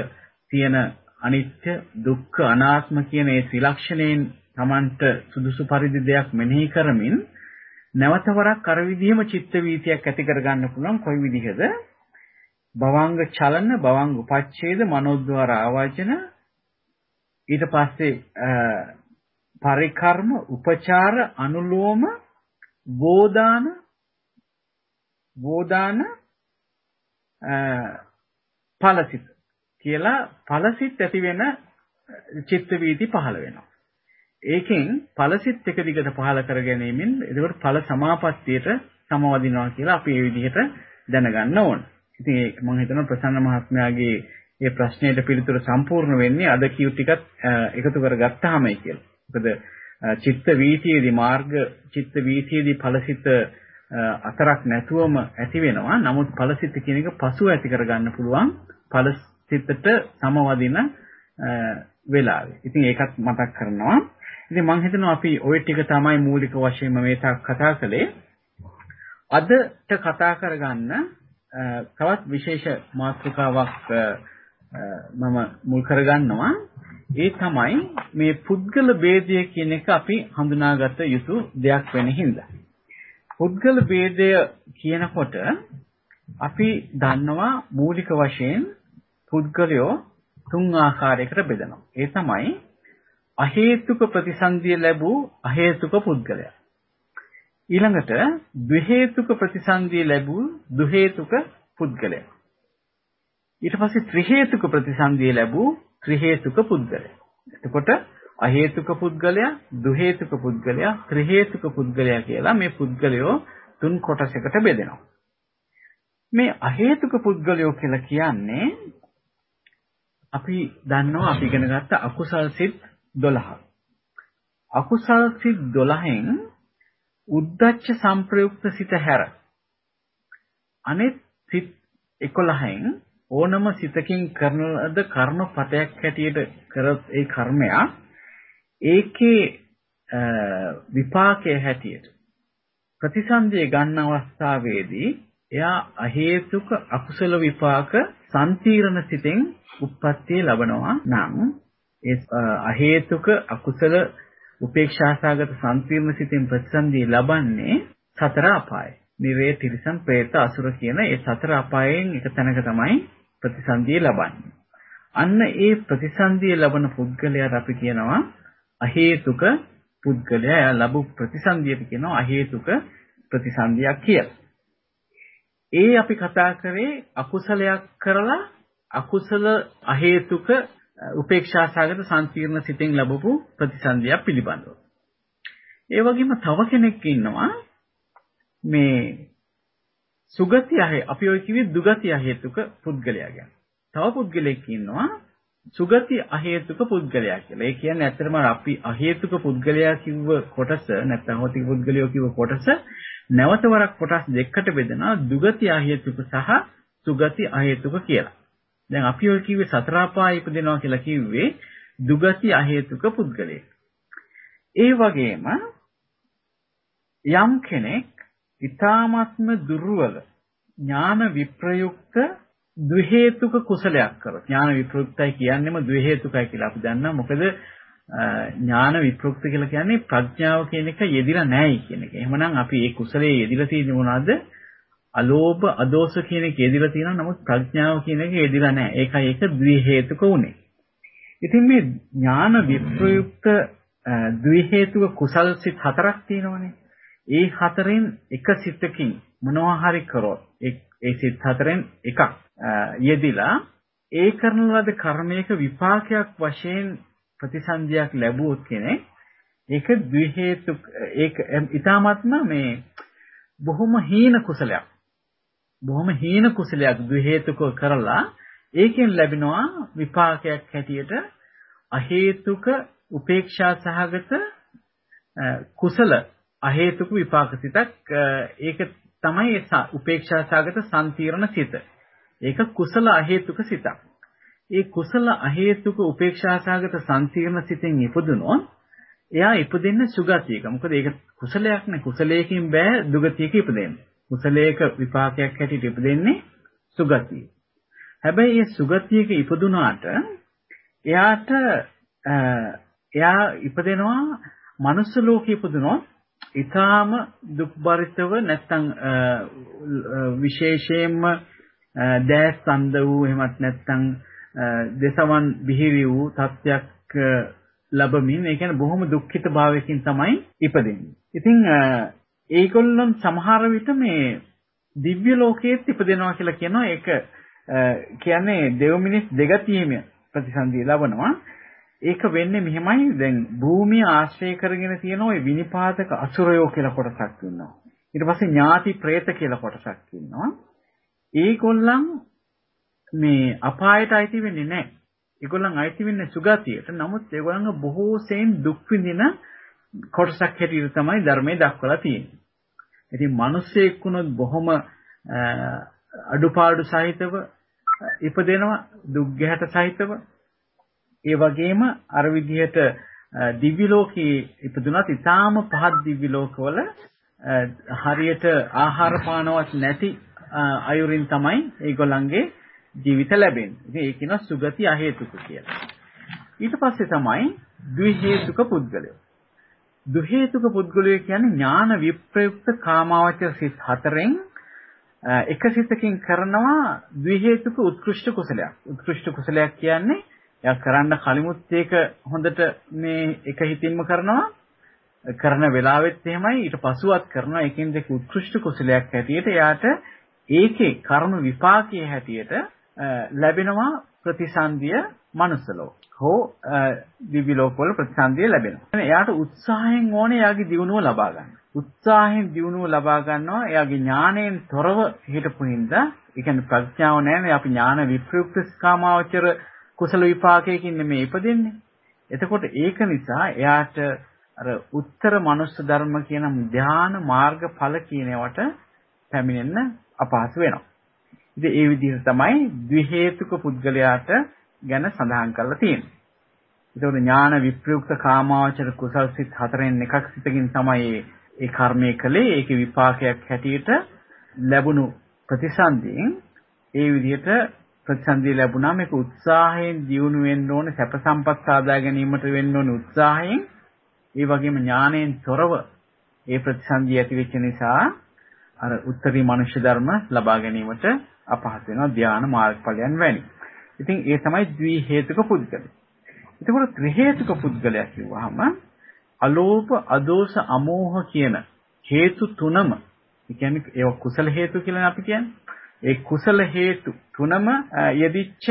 තියෙන අනිත්‍ය දුක්ඛ අනාත්ම කියන ඒ ත්‍රිලක්ෂණයෙන් Tamanට සුදුසු පරිදි දෙයක් මෙනෙහි කරමින් නැවතවරක් අර විදිහම චිත්ත වීතියක් ඇති කරගන්න පුළුවන් කොයි විදිහද භවංග චලන භවංග උපච්ඡේද මනෝද්වාර ආවචන ඊට පස්සේ පරිකර්ම උපචාර අනුලෝම වෝදාන වෝදාන ඵලසිත කියලා ඵලසිත ඇති වෙන චිත්ත වීති පහළ වෙනවා. ඒකෙන් ඵලසිත එක දිගට පහළ කර ගැනීමෙන් එතකොට ඵල සමාපත්තියට සමවදිනවා කියලා අපි මේ විදිහට දැනගන්න ඕන. ඉතින් මම හිතනවා ප්‍රසන්න මහත්මයාගේ මේ ප්‍රශ්නයට පිළිතුර සම්පූර්ණ වෙන්නේ අද කියු ටිකත් එකතු කරගත්තාමයි කියලා. මොකද චිත්ත වීතියේදී මාර්ග චිත්ත වීතියේදී ඵලසිත අතරක් නැතුවම ඇති වෙනවා. නමුත් ඵලසිත කියන එක පසුව ඇති කරගන්න පුළුවන් ඵලසිතට සමවදින වෙලාවේ. ඉතින් ඒකත් මතක් කරනවා. ඉතින් මම හිතනවා අපි ওই ටික තමයි මූලික වශයෙන්ම මේ තාක් කතා කළේ. අදට කතා කරගන්න තවත් විශේෂ මාතෘකාවක් මම මුල් කරගන්නවා. ඒ තමයි මේ පුද්ගල ભેදය කියන එක අපි හඳුනාගත යුතු දෙයක් වෙන හින්දා. පුද්ගල ભેදය කියනකොට අපි දන්නවා මූලික වශයෙන් පුද්ගලයෝ තුන් ආකාරයකට බෙදෙනවා. ඒ තමයි අහේතුක ප්‍රතිසන්දිය ලැබූ අහේතුක පුද්ගලයා. ඊළඟට ද්විහේතුක ප්‍රතිසන්දිය ලැබූ දුහේතුක පුද්ගලයා. ඊට පස්සේ ත්‍රිහේතුක ප්‍රතිසන්දිය ලැබූ ත්‍රිහේතුක පුද්ගලයා. එතකොට අහේතුක පුද්ගලයා, දුහේතුක පුද්ගලයා, ත්‍රිහේතුක පුද්ගලයා කියලා මේ පුද්ගලයෝ තුන් කොටසකට බෙදෙනවා. මේ අහේතුක පුද්ගලයෝ කියලා කියන්නේ අපි දන්නවා අපි ඉගෙන ගත්ත අකුසල් සිත් 12. අකුසල් සිත් 12න් උද්දච්ච සංප්‍රයුක්ත සිත හැර අනෙත් සිත් 11න් ඕනම සිතකින් කරන ලද කර්මපතයක් හැටියට කරත් ඒ කර්මය ඒකේ විපාකයේ හැටියට ප්‍රතිසන්දිය ගන්න අවස්ථාවේදී එයා අහේතුක අකුසල විපාක සම්තිරණ සිතෙන් උප්පත්තිය ලබනවා නම් ඒ අහේතුක අකුසල උපේක්ෂාසගත සම්තිරණ සිතෙන් ප්‍රතිසන්දිය ලබන්නේ සතර අපායයි. නිරේ තිරිසන් പ്രേත අසුර කියන ඒ සතර අපායෙන් එක තැනක තමයි ප්‍රතිසන්දිය ලබන්නේ. අන්න ඒ ප්‍රතිසන්දිය ලබන පුද්ගලයාට අපි කියනවා අහේතුක පුද්ගලයා එයා ලැබු ප්‍රතිසන්දියට කියනවා අහේතුක ප්‍රතිසන්දියක් කියලා. ඒ අපි කතා කරේ අකුසලයක් කරලා අකුසල අහේතුක උපේක්ෂාසගත සංකීර්ණ සිතෙන් ලැබපු ප්‍රතිසන්දියක් පිළිබඳව. ඒ වගේම තව කෙනෙක් ඉන්නවා මේ සුගතිය අපි ඔය කිව්වේ දුගතිය හේතුක පුද්ගලයා ගැන. තව පුද්ගලෙක් ඉන්නවා සුගති අහේතුක පුද්ගලයා කියලා. ඒ කියන්නේ ඇත්තටම අපි අහේතුක පුද්ගලයා කිව්ව කොටස නැත්නම් හොතික පුද්ගලයෝ කිව්ව කොටස නැවත වරක් කොටස් දෙකකට බෙදෙනවා දුගති අහේතුක සහ සුගති අහේතුක කියලා. දැන් අපි ඔය කිව්වේ සතර අපාය ඉපදෙනවා කියලා කිව්වේ දුගති අහේතුක පුද්ගලයෙක්. ඒ වගේම යම් කෙනෙක් ඊ타ත්ම දුර්වල ඥාන විප්‍රයුක්ත ද්විහේතුක කුසලයක් කරොත් ඥාන විප්‍රයුක්තයි කියන්නේම ද්විහේතුකයි කියලා අපි දන්නවා මොකද ඥාන විප්‍රයුක්ත කියලා කියන්නේ ප්‍රඥාව කියන එක යෙදිලා නැහැයි කියන එක. එහෙමනම් අපි ඒ කුසලයේ යෙදිලා තියෙන්නේ මොනවද? අලෝභ අදෝස කියන එක යෙදිලා තියෙනවා නමුත් ප්‍රඥාව කියන එක යෙදිලා නැහැ. ඒකයි ඒක ද්විහේතුක උනේ. ඉතින් මේ ඥාන විප්‍රයුක්ත ද්විහේතුක කුසල් සිත් හතරක් තියෙනවනේ. ඒ හතරෙන් එක සිතකින් මොනවා හරි කරොත් ඒ සිත් හතරෙන් එකක් යෙදිලා ඒ කරන ලද කර්මයක විපාකයක් වශයෙන් ප්‍රතිසන්දියක් ලැබුවොත් කෙනෙක් ඒක ද්විහේතුක ඒක ඊ타ත්ම මේ බොහොම හීන කුසලයක් බොහොම හීන කුසලයක් ද්විහේතුක කරලා ඒකෙන් ලැබෙනවා විපාකයක් හැටියට අහේතුක උපේක්ෂා සහගත කුසල අහේතුක විපාක සිතක් ඒක තමයි උපේක්ෂා සහගත සම්තිරණ සිත. ඒක කුසල අහේතුක සිතක්. ඒ කුසල අහේතුක උපේක්ෂා සහගත සම්තිරණ සිතෙන් ඉපදුනොත් එයා ඉපදෙන්නේ සුගතියක. මොකද ඒක කුසලයක් නේ. කුසලයකින් බෑ දුගතියක ඉපදෙන්න. කුසලයක විපාකයක් හැටියට ඉපදෙන්නේ සුගතිය. හැබැයි මේ සුගතියක ඉපදුනාට එයාට එයා ඉපදෙනවා මනුස්ස ලෝකෙ ඉපදුනොත් ඊටාම දුක්බරිතව නැත්තම් විශේෂයෙන්ම දැස් අන්ධ වූ එහෙමත් නැත්තම් දසවන් බිහිවි වූ තත්යක් ලැබමින් ඒ කියන්නේ බොහොම දුක්ඛිත භාවයකින් තමයි ඉපදෙන්නේ. ඉතින් ඒගොල්ලන් සමහර විට මේ දිව්‍ය ලෝකයේත් ඉපදෙනවා කියලා කියනවා. ඒක කියන්නේ දෙව් මිනිස් දෙගතියෙම ප්‍රතිසන්දිය ලබනවා. ඒක වෙන්නේ මෙහෙමයි දැන් භූමිය ආශ්‍රය කරගෙන තියෙන ওই විනිපාතක අසුරයෝ කියලා කොටසක් ඉන්නවා. ඊට පස්සේ ඥාති പ്രേත කියලා කොටසක් ඉන්නවා. ඒගොල්ලන් මේ අපායට අයිති වෙන්නේ නැහැ. ඒගොල්ලන් අයිති වෙන්නේ සුගතියට. නමුත් ඒගොල්ලන්ගේ බොහෝ සෙයින් දුක් විඳින කොටසක් හැටියට තමයි ධර්මයේ දක්වලා තියෙන්නේ. ඉතින් මිනිස්සෙක් වුණොත් බොහොම අඩුපාඩු සහිතව ඉපදෙනවා දුක් ගැහැට සහිතව ඒ වගේම අර විදිහට දිව්‍ය ලෝකයේ ඉපදුනත් ඊටාම පහත් දිව්‍ය ලෝකවල හරියට ආහාර පානවත් නැති අයුරින් තමයි ඒගොල්ලන්ගේ ජීවිත ලැබෙන්නේ. ඉතින් ඒක කියන සුගති අහේතුක කියලා. ඊට පස්සේ තමයි ද්විහේතුක පුද්ගලයෝ. ද්විහේතුක පුද්ගලයෝ කියන්නේ ඥාන විප්‍රයුක්ත කාමාවචර සිත් හතරෙන් එක සිතකින් කරනවා ද්විහේතුක උත්කෘෂ්ඨ කුසලයක්. උත්කෘෂ්ඨ කුසලයක් කියන්නේ එයා කරන්න කලිමුත් ඒක හොඳට මේ එක හිතින්ම කරනවා කරන වෙලාවෙත් එහෙමයි ඊට පසුවත් කරනවා ඒකෙන් දෙක උත්කෘෂ්ඨ කුසලයක් හැටියට එයාට ඒකේ කර්ම විපාකයේ හැටියට ලැබෙනවා ප්‍රතිසන්දිය මනුස්සලෝ හෝ දිව්‍ය ලෝකවල ප්‍රතිසන්දිය ලැබෙනවා එයාට උත්සාහයෙන් ඕනේ එයාගේ දියුණුව ලබා ගන්න උත්සාහයෙන් දියුණුව ලබා ගන්නවා එයාගේ ඥාණයෙන් තොරව හිටපු හින්දා ඒ කියන්නේ ප්‍රඥාව නැහැ අපි ඥාන විප්‍රයුක්ත කාමාවචර කුසල විපාකයකින් නෙමෙයි ඉපදෙන්නේ. එතකොට ඒක නිසා එයාට අර උත්තර මනුස්ස ධර්ම කියන ධ්‍යාන මාර්ගඵල කියනවට පැමිණෙන්න අපහසු වෙනවා. ඉතින් ඒ විදිහට තමයි ද්වි හේතුක පුද්ගලයාට ගැන සඳහන් කරලා තියෙන්නේ. ඒතකොට ඥාන විප්‍රයුක්ත කාමාවචර කුසල් සිත් හතරෙන් එකක් සිතකින් තමයි ඒ කර්මය කළේ. ඒකේ විපාකයක් හැටියට ලැබුණු ප්‍රතිසන්දියෙන් ඒ විදිහට ප්‍රතිසන්දිය ලැබුණා මේක උත්සාහයෙන් දියුණු වෙන්න ඕනේ සැප සම්පත් සාදා ගැනීමට වෙන්න ඕනේ උත්සාහයෙන් ඒ වගේම ඥාණයෙන් තොරව ඒ ප්‍රතිසන්දිය ඇති වෙච්ච නිසා අර උත්තරී මනුෂ්‍ය ධර්ම ලබා ගැනීමට අපහසු වෙනවා ධානා මාර්ගඵලයන් වැනි. ඉතින් ඒ තමයි ද්වි හේතුක පුද්ගලයා. එතකොට ත්‍රි හේතුක පුද්ගලයා කිව්වහම අලෝභ අදෝෂ අමෝහ කියන හේතු තුනම ඒ කියන්නේ ඒවා කුසල හේතු කියලා අපි කියන්නේ. ඒ කුසල හේතු තුනම යෙදිච්ච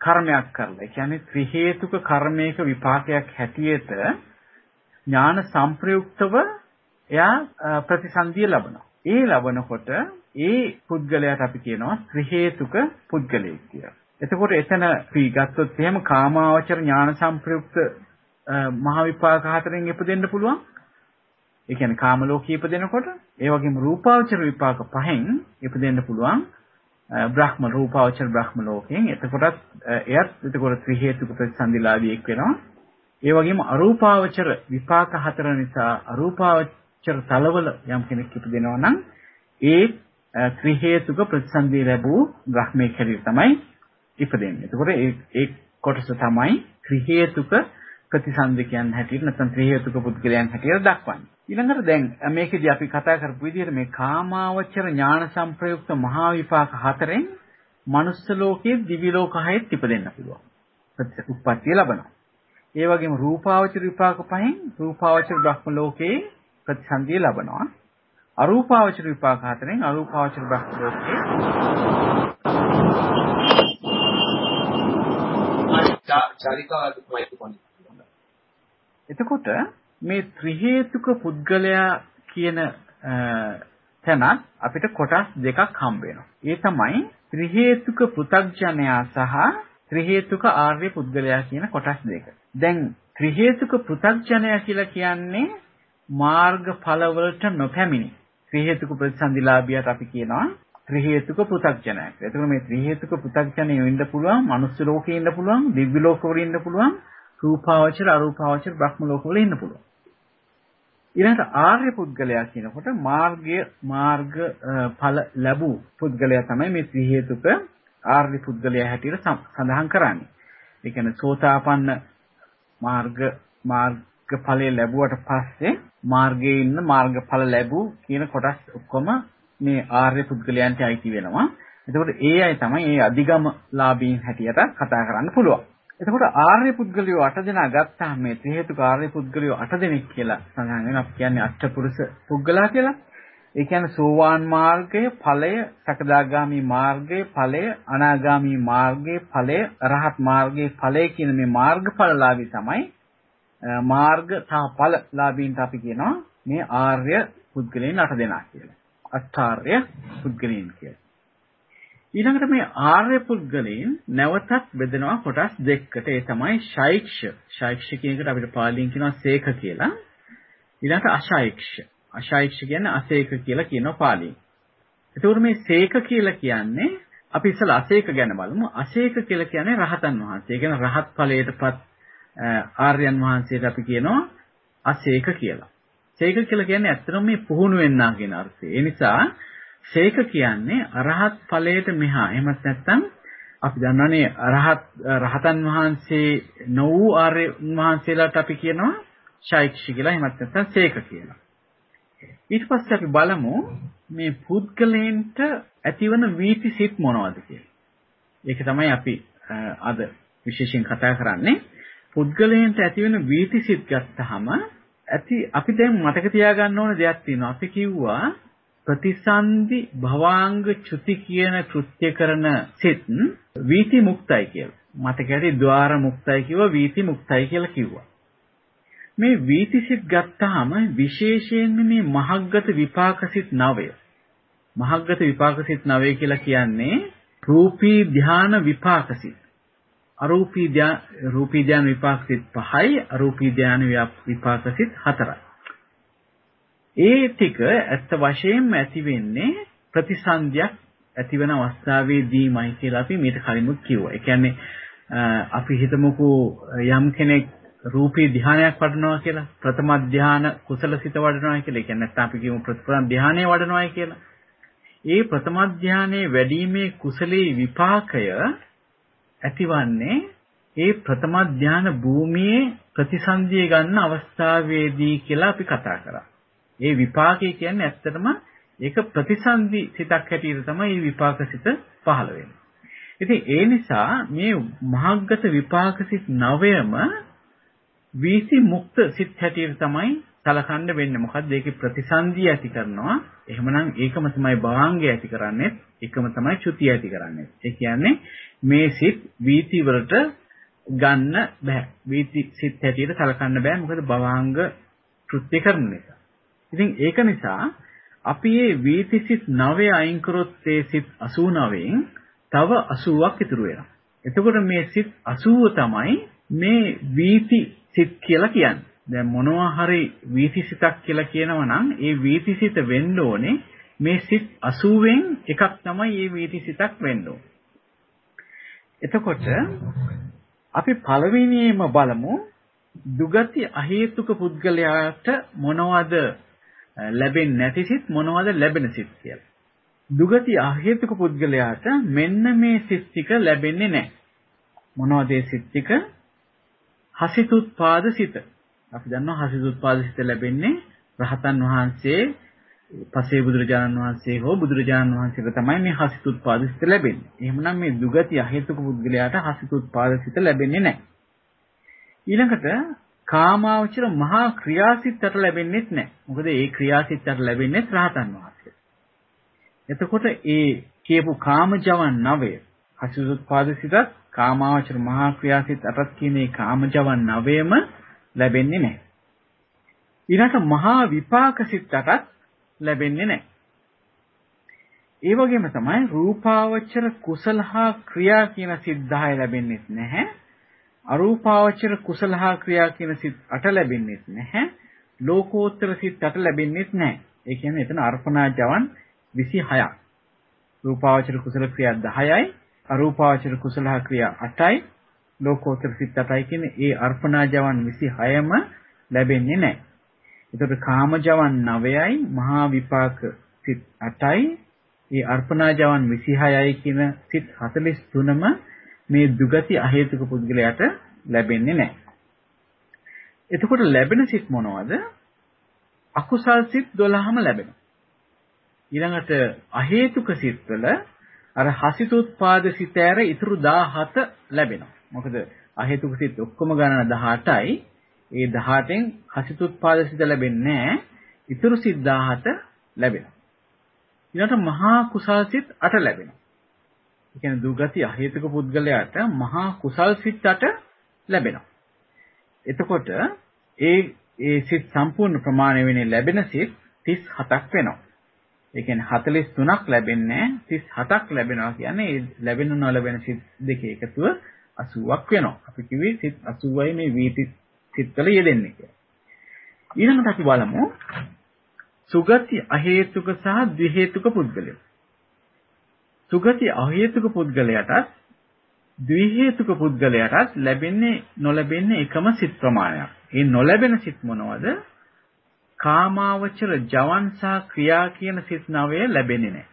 කර්මයක් කරලා. ඒ කියන්නේ ත්‍රි හේතුක කර්මයක විපාකයක් හැටියට ඥාන සංප්‍රයුක්තව එයා ප්‍රතිසන්දිය ලබනවා. ඒ ලබනකොට ඒ පුද්ගලයාට අපි කියනවා ත්‍රි හේතුක පුද්ගලයෙක් කියලා. එතකොට එතන අපි ගත්තොත් එහෙම කාමාවචර ඥාන සංප්‍රයුක්ත මහ විපාක හතරෙන් ඉපදෙන්න පුළුවන්. ඒ කියන්නේ කාම ලෝකයේ ඉපදෙනකොට ඒ වගේම රූපාවචර විපාක පහෙන් ඉපදෙන්න පුළුවන්. බ්‍රහ්ම රූපාවචර බ්‍රහ්ම ලෝකයෙන් එතකොටත් එයත් එතකොට ත්‍රි හේතුක ප්‍රතිසන්දිලාභියෙක් වෙනවා. ඒ වගේම අරූපාවචර විපාක හතර නිසා අරූපාවචර තලවල යම් කෙනෙක් ඉපදෙනවා නම් ඒ ත්‍රි හේතුක ප්‍රතිසන්දිය ලැබූ බ්‍රහ්මයේ හැටියට තමයි ඉපදෙන්නේ. එතකොට ඒ ඒ කොටස තමයි ත්‍රි හේතුක ප්‍රතිසන්දිකයන් හැටියට නැත්නම් ත්‍රි හේතුක පුද්ගලයන් හැටියට දක්වන්නේ. ඊළඟට දැන් මේකෙදි අපි කතා කරපු විදිහට මේ කාමාවචර ඥාන සංප්‍රයුක්ත මහා විපාක හතරෙන් මනුස්ස ලෝකයේ දිවි ලෝක හයෙත් ඉපදෙන්න පුළුවන්. උත්පත්තිය ලබනවා. ඒ වගේම රූපාවචර විපාක පහෙන් රූපාවචර බ්‍රහ්ම ලෝකයේ ප්‍රතිසන්දිය ලබනවා. අරූපාවචර විපාක හතරෙන් අරූපාවචර බ්‍රහ්ම ලෝකයේ එතකොට මේ ත්‍රි හේතුක පුද්ගලයා කියන තැනත් අපිට කොටස් දෙකක් හම්බ වෙනවා. ඒ තමයි ත්‍රි හේතුක පෘථග්ජනයා සහ ත්‍රි හේතුක ආර්ය පුද්ගලයා කියන කොටස් දෙක. දැන් ත්‍රි හේතුක පෘථග්ජනයා කියලා කියන්නේ මාර්ගඵල වලට නොපැමිණි. ත්‍රි හේතුක ප්‍රතිසන්දිලාභියට අපි කියනවා ත්‍රි හේතුක පෘථග්ජනයක්. එතකොට මේ ත්‍රි හේතුක පෘථග්ජනය වෙන්න පුළුවන්, මනුස්ස ලෝකේ ඉන්න පුළුවන්, දිව්‍ය ලෝකවල ඉන්න පුළුවන්, රූපාවචර, අරූපාවචර, බ්‍රහ්ම ලෝකවල ඉන්න පුළුවන්. ඊළඟට ආර්ය පුද්ගලයා කියනකොට මාර්ගය මාර්ග ඵල ලැබූ පුද්ගලයා තමයි මේ ත්‍රි හේතුක ආර්ය පුද්ගලයා හැටියට සඳහන් කරන්නේ. ඒ කියන්නේ සෝතාපන්න මාර්ග මාර්ග ඵලය ලැබුවට පස්සේ මාර්ගයේ ඉන්න මාර්ගඵල ලැබූ කියන කොටස් ඔක්කොම මේ ආර්ය පුද්ගලයන්ට අයිති වෙනවා. එතකොට ඒ අය තමයි මේ අධිගම ලාභීන් හැටියට කතා කරන්න පුළුවන්. එතකොට ආර්ය පුද්ගලයෝ 8 දෙනා ගත්තාම මේ ත්‍රි හේතුක ආර්ය පුද්ගලයෝ 8 දෙනෙක් කියලා සඳහන් වෙනවා. අපි කියන්නේ අෂ්ටපුරුෂ පුද්ගලයා කියලා. ඒ කියන්නේ සෝවාන් මාර්ගය ඵලය, සකදාගාමි මාර්ගය ඵලය, අනාගාමි මාර්ගය ඵලය, රහත් මාර්ගයේ ඵලය කියන මේ මාර්ගඵලලාභී තමයි මාර්ග සහ ඵලලාභීන්ට අපි කියනවා මේ ආර්ය පුද්ගලයන් 8 දෙනා කියලා. අෂ්ටාර්ය පුද්ගලයන් කියලා. ඊළඟට මේ ආර්ය පුද්ගලයන් නැවතත් බෙදෙනවා කොටස් දෙකකට. ඒ තමයි ශෛක්ෂ. ශෛක්ෂ කියන එකට අපිට පාලියෙන් කියනවා සේක කියලා. ඊළඟට අශෛක්ෂ. අශෛක්ෂ කියන්නේ අසේක කියලා කියනවා පාලියෙන්. එතකොට මේ සේක කියලා කියන්නේ අපි ඉස්සලා අසේක ගැන බලමු. අසේක කියලා කියන්නේ රහතන් වහන්සේ. ඒ කියන්නේ රහත් ඵලයටපත් ආර්යයන් වහන්සේට අපි කියනවා අසේක කියලා. සේක කියලා කියන්නේ ඇත්තටම මේ පුහුණු වෙන්නා කියන අර්ථය. ඒ නිසා සේක කියන්නේ අරහත් ඵලයට මෙහා. එහෙමත් නැත්නම් අපි දන්නවනේ අරහත් රහතන් වහන්සේ නො වූ ආර්ය වහන්සේලාට අපි කියනවා ශෛක්ෂි කියලා. එහෙමත් නැත්නම් සේක කියලා. ඊට පස්සේ අපි බලමු මේ පුද්ගලයන්ට ඇතිවන වීති සිත් මොනවද කියලා. ඒක තමයි අපි අද විශේෂයෙන් කතා කරන්නේ. පුද්ගලයන්ට ඇතිවන වීති සිත් ගත්තාම ඇති අපි දැන් මතක තියාගන්න ඕන දෙයක් තියෙනවා. අපි කිව්වා ප්‍රතිසන්දි භවාංග චුති කියන කෘත්‍ය කරන සිත් වීති මුක්තයි කියලා. මතක ඇති ద్వාර මුක්තයි කිව්ව වීති මුක්තයි කියලා කිව්වා. මේ වීති සිත් ගත්තාම විශේෂයෙන්ම මේ මහග්ගත විපාක සිත් 9. මහග්ගත විපාක සිත් 9 කියලා කියන්නේ රූපී ධාන විපාක සිත්. අරූපී ධ්‍යාන රූපී ධ්‍යාන විපාක සිත් 5යි අරූපී ධ්‍යාන විපාක සිත් 4යි. ඒ ටික ඇත්ත වශයෙන්ම ඇති වෙන්නේ ප්‍රතිසන්දියක් ඇතිවන අවස්ථාවේදීමයි කියලා අපි මීට කලිමුත් කිව්වා. ඒ කියන්නේ අපි හිතමුකෝ යම් කෙනෙක් රූපී ධානයක් වඩනවා කියලා ප්‍රථම ධාන කුසලසිත වඩනවා කියලා. ඒ කියන්නේ නැත්නම් අපි කියමු ප්‍රතිපදන් ධානය වඩනවායි කියලා. ඒ ප්‍රථම ධානයේ වැඩිීමේ කුසලී විපාකය ඇතිවන්නේ ඒ ප්‍රථම ධාන භූමියේ ප්‍රතිසන්දිය ගන්න අවස්ථාවේදී කියලා අපි කතා කරා. ඒ විපාකය කියන්නේ ඇත්තටම ඒක ප්‍රතිසන්දි සිතක් හැටියට තමයි මේ විපාක සිත පහළ වෙන්නේ. ඉතින් ඒ නිසා මේ මහග්ගත විපාක සිත් නවයම වීසි මුක්ත සිත් හැටියට තමයි සලකන්න වෙන්නේ. මොකද්ද ඒකේ ප්‍රතිසන්දිය ඇති කරනවා. එහෙමනම් ඒකම තමයි භාංගය ඇති කරන්නේ. ඒකම තමයි චුතිය ඇති කරන්නේ. ඒ කියන්නේ මේ සිත් වීති වලට ගන්න බෑ. වීති සිත් හැටියට සලකන්න බෑ. මොකද භවාංග කෘත්‍ය කරන නිසා. ඉතින් ඒක නිසා අපි මේ වීති සිත් 9 අයින් කරොත් ඒ සිත් 89න් තව 80ක් ඉතුරු වෙනවා. එතකොට මේ සිත් 80 තමයි මේ වීති සිත් කියලා කියන්නේ. දැන් මොනවා හරි වීතිසිතක් කියලා කියනවා නම් ඒ වීතිසිත වෙන්න ඕනේ මේ සිත් 80න් එකක් තමයි මේ වීතිසිතක් වෙන්න ඕනේ. එතකොට අපි පළවෙනියෙන්ම බලමු දුගති අහේතුක පුද්ගලයාට මොනවද ලැබෙන්නේ නැති සිත් මොනවද ලැබෙන සිත් කියලා. දුගති අහේතුක පුද්ගලයාට මෙන්න මේ සිත් ටික ලැබෙන්නේ නැහැ. මොනවද ඒ සිත් ටික? හසිතුත්පාද සිත. අපි දන්නවා හසිතුත්පාද සිත ලැබෙන්නේ රහතන් වහන්සේ පසේ බුදුරජාණන් වහන්සේ හෝ බුදුරජාණන් වහන්සේට තමයි මේ හසිතුත්පාද සිත ලැබෙන්නේ. එහෙමනම් මේ දුගති අහේතුක පුද්ගලයාට හසිතුත්පාද සිත ලැබෙන්නේ නැහැ. ඊළඟට කාමාවචර මහා ක්‍රියාසිතට ලැබෙන්නේත් නැහැ. මොකද ඒ ක්‍රියාසිතට ලැබෙන්නේ රහතන් වහන්සේ. එතකොට ඒ කියපු කාමජවන් නවය හසිතුත්පාද සිතත් කාමාවචර මහා ක්‍රියාසිත අටත් කියන මේ කාමජවන් නවයම ලැබෙන්නේ නැහැ. ඊළඟට මහා විපාක සිත් අටත් ලැබෙන්නේ නැහැ. ඒ වගේම තමයි රූපාවචර කුසල හා ක්‍රියා කියන සිත් 10 ලැබෙන්නේ නැහැ. අරූපාවචර කුසල හා ක්‍රියා කියන සිත් 8 ලැබෙන්නේ නැහැ. ලෝකෝත්තර සිත් 8 ලැබෙන්නේ නැහැ. ඒ කියන්නේ එතන අර්පණා ජවන් 26ක්. රූපාවචර කුසල ක්‍රියා 10යි අරූපාවචර කුසල ක්‍රියා 8යි ලෝකෝත්තර සිත් 8යි කියන්නේ ඒ අර්පණා ජවන් 26ම ලැබෙන්නේ නැහැ. එතකොට කාම ජවන් 9යි මහා විපාක සිත් 8යි ඒ අර්පණා ජවන් 26යි කියන සිත් 43ම මේ දුගති අහේතුක පුද්ගලයාට ලැබෙන්නේ නැහැ. එතකොට ලැබෙන සිත් මොනවද? අකුසල් සිත් 12ම ලැබෙනවා. ඊළඟට අහේතුක සිත්වල අර හසිතුත්පාද සිත ඇර ඉතුරු 17 ලැබෙනවා. මොකද අහේතුක සිත් ඔක්කොම ගණන 18යි. ඒ 18න් හසිතුත්පාද සිත ලැබෙන්නේ නැහැ. ඉතුරු සිත් 17 ලැබෙනවා. ඊළඟට මහා කුසල් සිත් 8 ලැබෙනවා. ඒ කියන්නේ දුගති අහේතුක පුද්ගලයාට මහා කුසල් සිත් 8 ලැබෙනවා. එතකොට ඒ ඒ සිත් සම්පූර්ණ ප්‍රමාණය වෙන්නේ ලැබෙන සිත් 37ක් වෙනවා. ඒ කියන්නේ 43ක් ලැබෙන්නේ 37ක් ලැබෙනවා කියන්නේ ඒ ලැබෙන නොලැබෙන සිත් දෙකේ එකතුව 80ක් වෙනවා. අපි කිව්වේ සිත් 80යි මේ වීති සිත්වල යෙදෙන්නේ කියලා. ඊළඟට අපි බලමු සුගති අහේතුක සහ ද්විහේතුක පුද්ගලයෝ. සුගති අහේතුක පුද්ගලයාටත් ද්විහේතුක පුද්ගලයාටත් ලැබෙන්නේ නොලැබෙන්නේ එකම සිත් ප්‍රමාණයක්. ඒ නොලැබෙන සිත් මොනවද? කාමාවචර ජවන් සහ ක්‍රියා කියන සිත් නවය ලැබෙන්නේ නැහැ.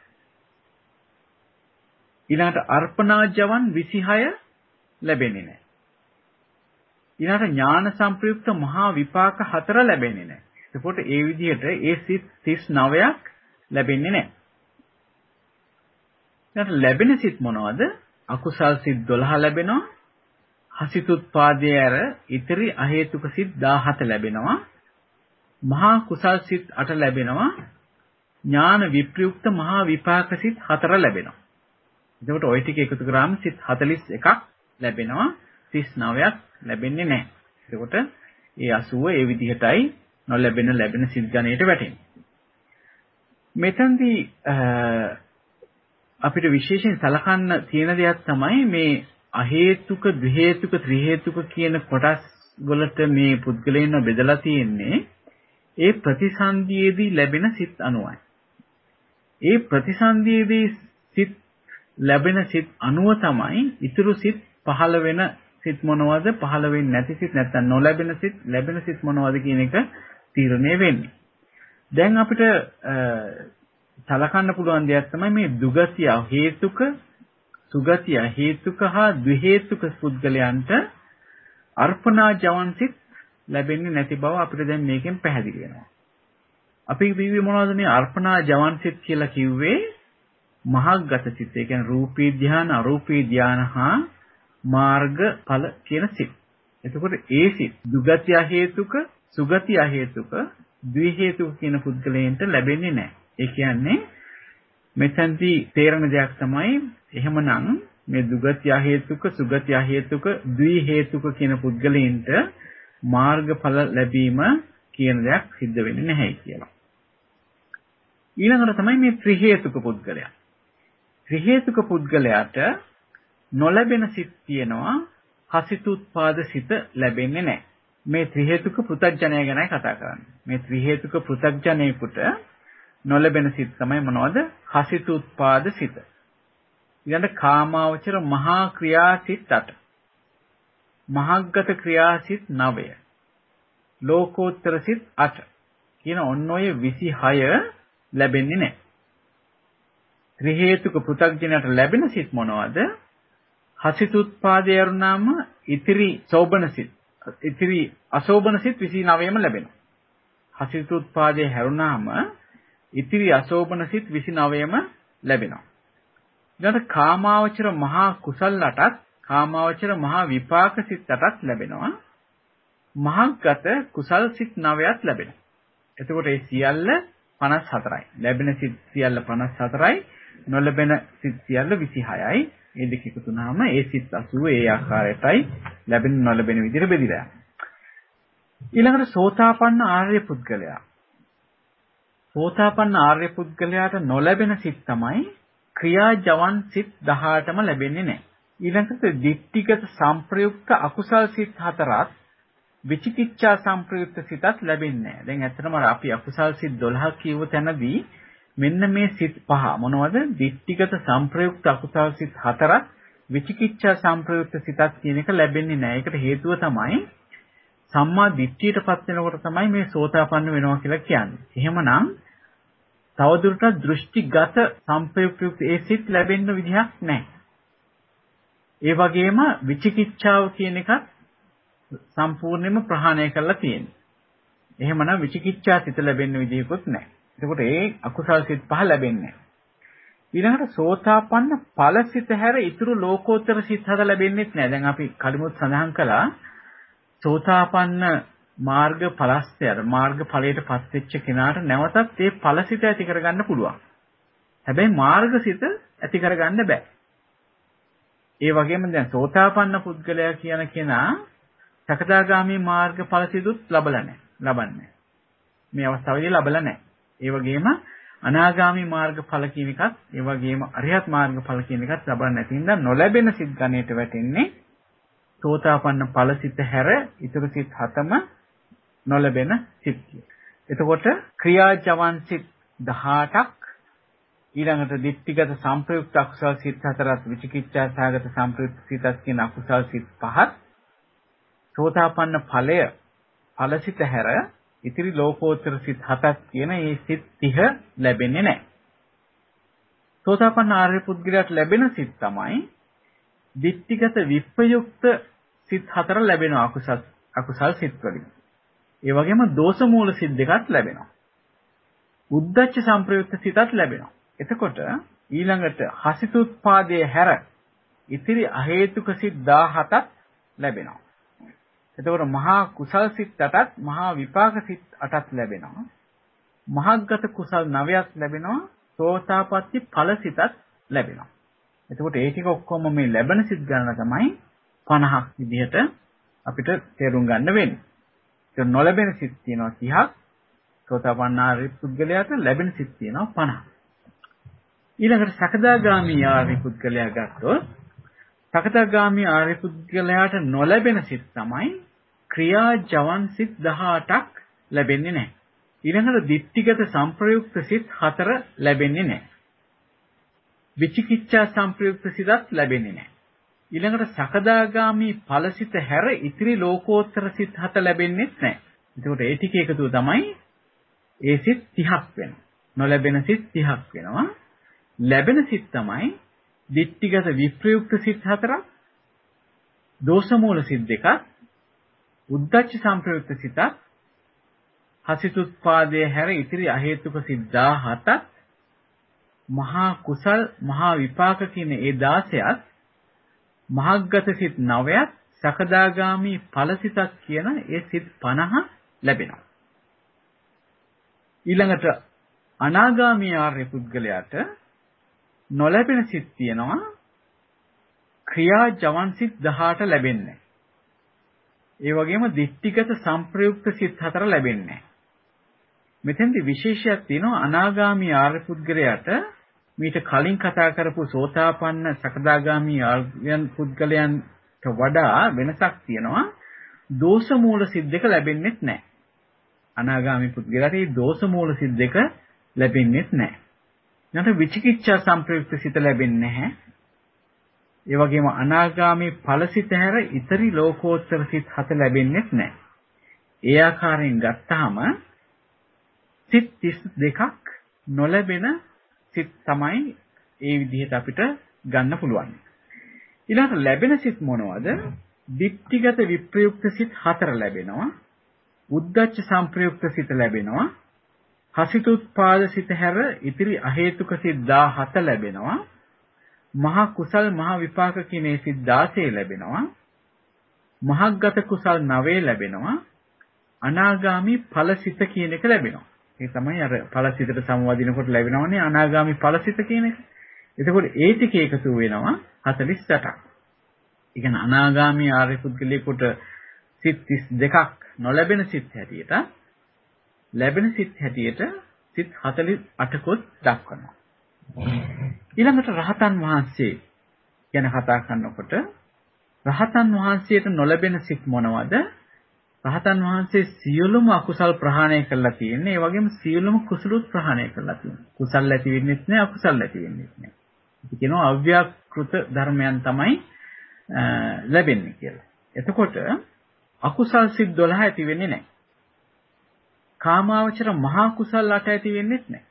ඊළඟට අර්පණා ජවන් 26 ලැබෙන්නේ නැහැ. ඊළඟට ඥාන සංප්‍රයුක්ත මහා විපාක 4 ලැබෙන්නේ නැහැ. එතකොට ඒ විදිහට ඒ සිත් 39ක් ලැබෙන්නේ නැහැ. ඊළඟට ලැබෙන සිත් මොනවද? අකුසල් සිත් 12 ලැබෙනවා. හසිතුත්පාදයේ අර ඉතිරි අහේතුක සිත් 17 ලැබෙනවා. මහා කුසල් සිත් 8 ලැබෙනවා. ඥාන විප්‍රයුක්ත මහා විපාක සිත් 4 ලැබෙනවා. එතකොට ওই ටික එකතු කරාම සිත් 41ක් ලැබෙනවා. 39ක් ලැබෙන්නේ නැහැ. එතකොට ඒ 80 ඒ විදිහටයි නොලැබෙන ලැබෙන සිත් ගණයට වැටෙන්නේ. මෙතෙන්දී අපිට විශේෂයෙන් සලකන්න තියෙන දෙයක් තමයි මේ අහේතුක, ද්විහේතුක, ත්‍රිහේතුක කියන කොටස් වලට මේ පුද්ගලයන්ව බෙදලා තියෙන්නේ ඒ ප්‍රතිසන්දියේදී ලැබෙන සිත් අනුවයි. ඒ ප්‍රතිසන්දියේදී සිත් ලැබෙන සිත් අනුව තමයි ඊතුරු සිත් පහළ වෙන සිත් මොනවද පහළ වෙන්නේ නැති සිත් නැත්නම් නොලැබෙන සිත් ලැබෙන සිත් මොනවද කියන එක තීරණය වෙන්නේ. දැන් අපිට සලකන්න පුළුවන් දෙයක් තමයි මේ දුගතිය හේතුක සුගතිය හේතුක හා ද්වි හේතුක පුද්ගලයන්ට අර්පණා ජවන්සිත ලැබෙන්නේ නැති බව අපිට දැන් මේකෙන් පැහැදිලි වෙනවා. අපි කිව්වේ මොනවද මේ අර්පණා ජවන්සිත කියලා කිව්වේ මහග්ගත සිත්. ඒ කියන්නේ රූපී ධාන, අරූපී ධාන හා මාර්ගඵල කියන සිත්. එතකොට ඒ සිත් දුගතිය හේතුක, සුගතිය හේතුක, ද්වි හේතුක කියන පුද්ගලයන්ට ලැබෙන්නේ නැහැ. ඒ කියන්නේ මෙතනදී තේරෙන දෙයක් තමයි එහෙමනම් මේ දුගතිය හේතුක, සුගතිය හේතුක, ද්වි හේතුක කියන පුද්ගලයන්ට මාර්ගඵල ලැබීම කියන දෙයක් සිද්ධ වෙන්නේ නැහැ කියලා. ඊළඟට තමයි මේ ත්‍රි හේතුක පුද්ගලයා. ත්‍රි හේතුක පුද්ගලයාට නොලැබෙන සිත් තියෙනවා හසිතුත්පාද සිත ලැබෙන්නේ නැහැ. මේ ත්‍රි හේතුක පෘථග්ජනය ගැනයි කතා කරන්නේ. මේ ත්‍රි හේතුක පෘථග්ජනයෙකුට නොලැබෙන සිත් තමයි මොනවද? හසිතුත්පාද සිත. ඊළඟට කාමාවචර මහා ක්‍රියා සිත් 8. මහග්ගත ක්‍රියා සිත් 9. ලෝකෝත්තර සිත් 8. කියන ඔන්න ඔය 26 ලැබෙන්නේ නැහැ. ත්‍රි හේතුක පෘථග්ජනයට ලැබෙන සිත් මොනවද? හසිතුත්පාදේ අරුණාම ඉතිරි සෝබන සිත්. ඉතිරි අසෝබන සිත් 29ම ලැබෙනවා. හසිතුත්පාදේ හැරුණාම ඉතිරි අසෝබන සිත් 29ම ලැබෙනවා. ඊළඟට කාමාවචර මහා කුසල් 8ත් කාමාවචර මහා විපාක සිත් 8ත් ලැබෙනවා. මහග්ගත කුසල් සිත් 9ක් ලැබෙනවා. එතකොට මේ සියල්ල 54යි. ලැබෙන සිත් සියල්ල 54යි. නොලැබෙන සිත් සියල්ල 26යි. මේ දෙක එකතු වුනහම ඒ සිත් 80 ඒ ආකාරයටයි ලැබෙන නොලැබෙන විදිහට බෙදිලා යනවා. ඊළඟට සෝතාපන්න ආර්ය පුද්ගලයා. සෝතාපන්න ආර්ය පුද්ගලයාට නොලැබෙන සිත් තමයි ක්‍රියා ජවන් සිත් 18ම ලැබෙන්නේ නැහැ. ඊළඟට දිට්ඨිගත සංප්‍රයුක්ත අකුසල් සිත් හතරත් විචිකිච්ඡා සංප්‍රයුක්ත සිතත් ලැබෙන්නේ නැහැ. දැන් ඇත්තටම අපි අකුසල් සිත් 12 කියව තැනදී මෙන්න මේ සිත් පහ මොනවද? දිට්ඨිගත සංප්‍රයුක්ත අකුසල් සිත් හතරක් විචිකිච්ඡා සංප්‍රයුක්ත සිතක් කියන එක ලැබෙන්නේ නැහැ. ඒකට හේතුව තමයි සම්මා දිට්ඨියටපත් වෙනකොට තමයි මේ සෝතාපන්න වෙනවා කියලා කියන්නේ. එහෙමනම් තවදුරටත් දෘෂ්ටිගත සංප්‍රයුක්ත ඒ සිත් ලැබෙන්න විදිහක් නැහැ. ඒ වගේම විචිකිච්ඡාව කියන එකත් සම්පූර්ණයෙන්ම ප්‍රහාණය කරලා තියෙනවා. එහෙමනම් විචිකිච්ඡා සිත ලැබෙන්න විදිහකුත් නැහැ. එතකොට ඒ අකුසල් සිත් පහ ලැබෙන්නේ නැහැ. ඊළඟට සෝතාපන්න ඵලසිත හැර ඉතුරු ලෝකෝත්තර සිත් හද ලැබෙන්නේ නැහැ. දැන් අපි කලිමුත් සඳහන් කළා සෝතාපන්න මාර්ග ඵලස්තයර මාර්ග ඵලයටපත් වෙච්ච කෙනාට නැවතත් ඒ ඵලසිත ඇති කරගන්න පුළුවන්. හැබැයි මාර්ගසිත ඇති කරගන්න බෑ. ඒ වගේම දැන් සෝතාපන්න පුද්ගලයා කියන කෙනා සකදාගාමී මාර්ග ඵලසිතුත් ලබලා නැහැ. ලබන්නේ. මේ අවස්ථාවේදී ලබලා නැහැ. ඒ වගේම අනාගාමී මාර්ග ඵල කියන එකත් ඒ වගේම අරිහත් මාර්ග ඵල කියන එකත් ලබන්නේ නැති නිසා නොලැබෙන සිත් ගණයට වැටෙන්නේ සෝතාපන්න ඵලසිත හැර ඊතර සිත් හතම නොලැබෙන සිත්. එතකොට ක්‍රියාජවන් සිත් 18ක් ඊළඟට දිට්ඨිගත සංප්‍රයුක්ත අකුසල් සිත් හතරත් විචිකිච්ඡා සාගත සංප්‍රයුක්ත සිතත් කියන අකුසල් සිත් පහත් සෝතාපන්න ඵලය ඵලසිත හැර ඉතිරි ලෝකෝත්තර සිත් හතක් කියන මේ සිත් 30 ලැබෙන්නේ නැහැ. සෝතාපන්න ආර්ය පුද්ගලයාට ලැබෙන සිත් තමයි දිට්ඨිගත විප්‍රයුක්ත සිත් හතර ලැබෙනවා අකුසල් අකුසල් සිත් වලින්. ඒ වගේම දෝෂ මූල සිත් දෙකක් ලැබෙනවා. උද්දච්ච සංප්‍රයුක්ත සිතත් ලැබෙනවා. එතකොට ඊළඟට හසිතුත්පාදයේ හැර ඉතිරි අහේතුක සිත් 17ක් ලැබෙනවා. එතකොට මහා කුසල් සිත් 8ක් මහා විපාක සිත් 8ක් ලැබෙනවා. මහග්ගත කුසල් 9ක් ලැබෙනවා. සෝතාපට්ටි ඵල සිතක් ලැබෙනවා. එතකොට ඒ ටික ඔක්කොම මේ ලැබෙන සිත් ගණන තමයි 50ක් විදිහට අපිට තේරුම් ගන්න වෙන්නේ. ඒක නොලැබෙන සිත් තියෙනවා 30ක්. සෝතාපන්නාරි පුද්ගලයාට ලැබෙන සිත් තියෙනවා 50ක්. ඊළඟට සකදාගාමී ආර්ය පුද්ගලයා ගත්තොත් සකදාගාමි ආර්ය පුද්ගලයාට නොලැබෙන සිත් තමයි ක්‍රියා ජවන් සිත් 18ක් ලැබෙන්නේ නැහැ. ඊළඟට ditthිගත සංප්‍රයුක්ත සිත් 4 ලැබෙන්නේ නැහැ. විචිකිච්ඡා සංප්‍රයුක්ත සිතත් ලැබෙන්නේ නැහැ. ඊළඟට සකදාගාමි ඵලසිත හැර ඉතිරි ලෝකෝත්තර සිත් 7 ලැබෙන්නේ නැහැ. එතකොට ඒ ටික එකතුව තමයි ඒ සිත් 30ක් වෙනවා. නොලැබෙන සිත් 30ක් වෙනවා. ලැබෙන සිත් තමයි ditthිගත විප්‍රයුක්ත සිත් 4ක්, දෝෂමූල සිත් දෙකක්, උද්දච්ච සංප්‍රයුක්ත සිතක්, හසිතුත්පාදයේ හැර ඉතිරි අහේතුක සිත් 17ක්, මහා කුසල් මහා විපාක කියන ඒ 16ත්, මහග්ගත සිත් 9ක්, සකදාගාමි ඵලසිතක් කියන ඒ සිත් 50 ලැබෙනවා. ඊළඟට අනාගාමී ආර්ය පුද්ගලයාට නොලැබෙන සිත් තියෙනවා ක්‍රියා ජවන් සිත් 18 ලැබෙන්නේ. ඒ වගේම දිට්ඨිගත සංප්‍රයුක්ත සිත් 4 ලැබෙන්නේ. මෙතෙන්දි විශේෂයක් තියෙනවා අනාගාමී ආර්ය පුද්ගලයාට මීට කලින් කතා කරපු සෝතාපන්න සකදාගාමී ආර්යයන් පුද්ගලයන්ට වඩා වෙනසක් තියෙනවා. දෝෂ මූල සිත් දෙක ලැබෙන්නේ නැහැ. අනාගාමී පුද්ගලයාට මේ දෝෂ මූල සිත් දෙක ලැබෙන්නේ නැහැ. ඊට විචිකිච්ඡා සංප්‍රයුක්ත සිත ලැබෙන්නේ නැහැ. ඒ වගේම අනාගාමී ඵලසිත හැර ඉතරි ලෝකෝත්තර සිත් හත ලැබෙන්නේ නැහැ. ඒ ආකාරයෙන් ගත්තාම සිත් 32ක් නොලැබෙන සිත් තමයි ඒ විදිහට අපිට ගන්න පුළුවන්. ඊළඟට ලැබෙන සිත් මොනවද? දික්ටිගත විප්‍රයුක්ත සිත් හතර ලැබෙනවා. උද්දච්ච සංප්‍රයුක්ත සිත ලැබෙනවා. හසිතුත්පාද සිත හැර ඉතිරි අහේතුක සිත් 17 ලැබෙනවා. මහා කුසල් මහා විපාක කියන ඒ සිත් 16 ලැබෙනවා. මහග්ගත කුසල් 9 ලැබෙනවා. අනාගාමි ඵලසිත කියන එක ලැබෙනවා. ඒ තමයි අර ඵලසිතට සමවදිනකොට ලැබෙනවනේ අනාගාමි ඵලසිත කියන එක. එතකොට ඒ ටික එකතු වෙනවා 48ක්. ඒ කියන්නේ අනාගාමි ආර්ය පුද්ගලයෙකුට සිත් 32ක් නොලැබෙන සිත් හැටියට ලැබෙන සිත් හැටියට සිත් 48කුත් දක්වනවා. ඊළඟට රහතන් වහන්සේ ගැන කතා කරනකොට රහතන් වහන්සේට නොලැබෙන සිත් මොනවද? රහතන් වහන්සේ සියලුම අකුසල් ප්‍රහාණය කරලා තියෙන්නේ. ඒ වගේම සියලුම කුසලුත් ප්‍රහාණය කරලා තියෙනවා. කුසල් ඇති වෙන්නේත් නැහැ, අකුසල් ඇති වෙන්නේත් නැහැ. ඒක කියනවා අව්‍යාකෘත ධර්මයන් තමයි ලැබෙන්නේ කියලා. එතකොට අකුසල් සිත් 12 ඇති වෙන්නේ නැහැ. කාමාවචර මහා කුසල් 8 ඇති වෙන්නේත් නැහැ.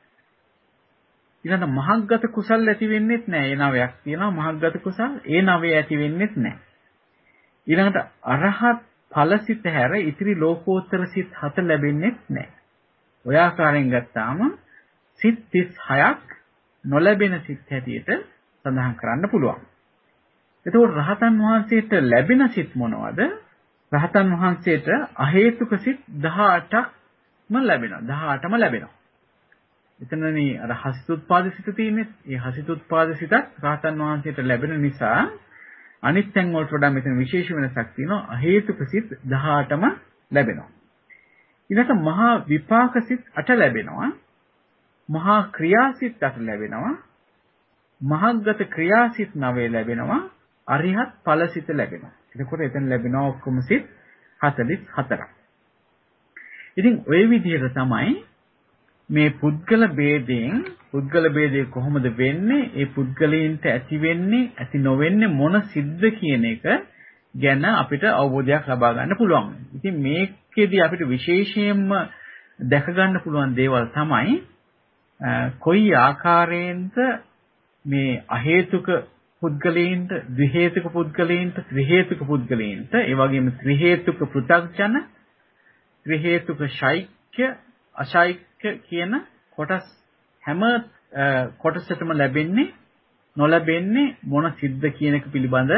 ඊළඟ මහග්ගත කුසල් ඇති වෙන්නේත් නැහැ. ඒ නවයක් තියෙනවා මහග්ගත කුසල්. ඒ නවය ඇති වෙන්නේත් නැහැ. ඊළඟට අරහත් ඵලසිත හැර ඉතිරි ලෝකෝත්තර සිත් හත ලැබෙන්නේ නැහැ. ඔය ආකාරයෙන් ගත්තාම සිත් 36ක් නොලැබෙන සිත් හැටියට සඳහන් කරන්න පුළුවන්. එතකොට රහතන් වහන්සේට ලැබෙන සිත් මොනවද? රහතන් වහන්සේට අහේතුක සිත් 18ක්ම ලැබෙනවා. 18ම ලැබෙනවා. එතනනේ අර හසිතුත්පාද සිත තියෙන්නේ. ඒ හසිතුත්පාද සිතත් රහතන් වහන්සේට ලැබෙන නිසා අනිත් තැන් වලට වඩා මෙතන විශේෂ වෙනසක් තියෙනවා. හේතුක සිත් 18ම ලැබෙනවා. ඊළඟට මහා විපාක සිත් 8 ලැබෙනවා. මහා ක්‍රියාසිත 8 ලැබෙනවා. මහග්ගත ක්‍රියාසිත 9 ලැබෙනවා. අරිහත් ඵලසිත ලැබෙනවා. එතකොට එතන ලැබෙනවා ඔක්කොම සිත් 44ක්. ඉතින් ওই විදිහට තමයි මේ පුද්ගල ભેදයෙන් පුද්ගල ભેදය කොහොමද වෙන්නේ? ඒ පුද්ගලයන්ට ඇති වෙන්නේ, ඇති නොවෙන්නේ මොන සිද්ද කියන එක ගැන අපිට අවබෝධයක් ලබා ගන්න පුළුවන්. ඉතින් මේකෙදි අපිට විශේෂයෙන්ම දැක ගන්න පුළුවන් දේවල් තමයි කොයි ආකාරයෙන්ද මේ අහේතුක පුද්ගලයන්ට, ද්වි හේතුක පුද්ගලයන්ට, ත්‍රි හේතුක පුද්ගලයන්ට, ඒ වගේම ත්‍රි හේතුක පෘථග්ජන ත්‍රි හේතුක ශෛක්‍ය අශෛක්‍ය කියන කොටස් හැම කොටසටම ලැබෙන්නේ නොලැබෙන්නේ මොන සිද්ද කියන එක පිළිබඳ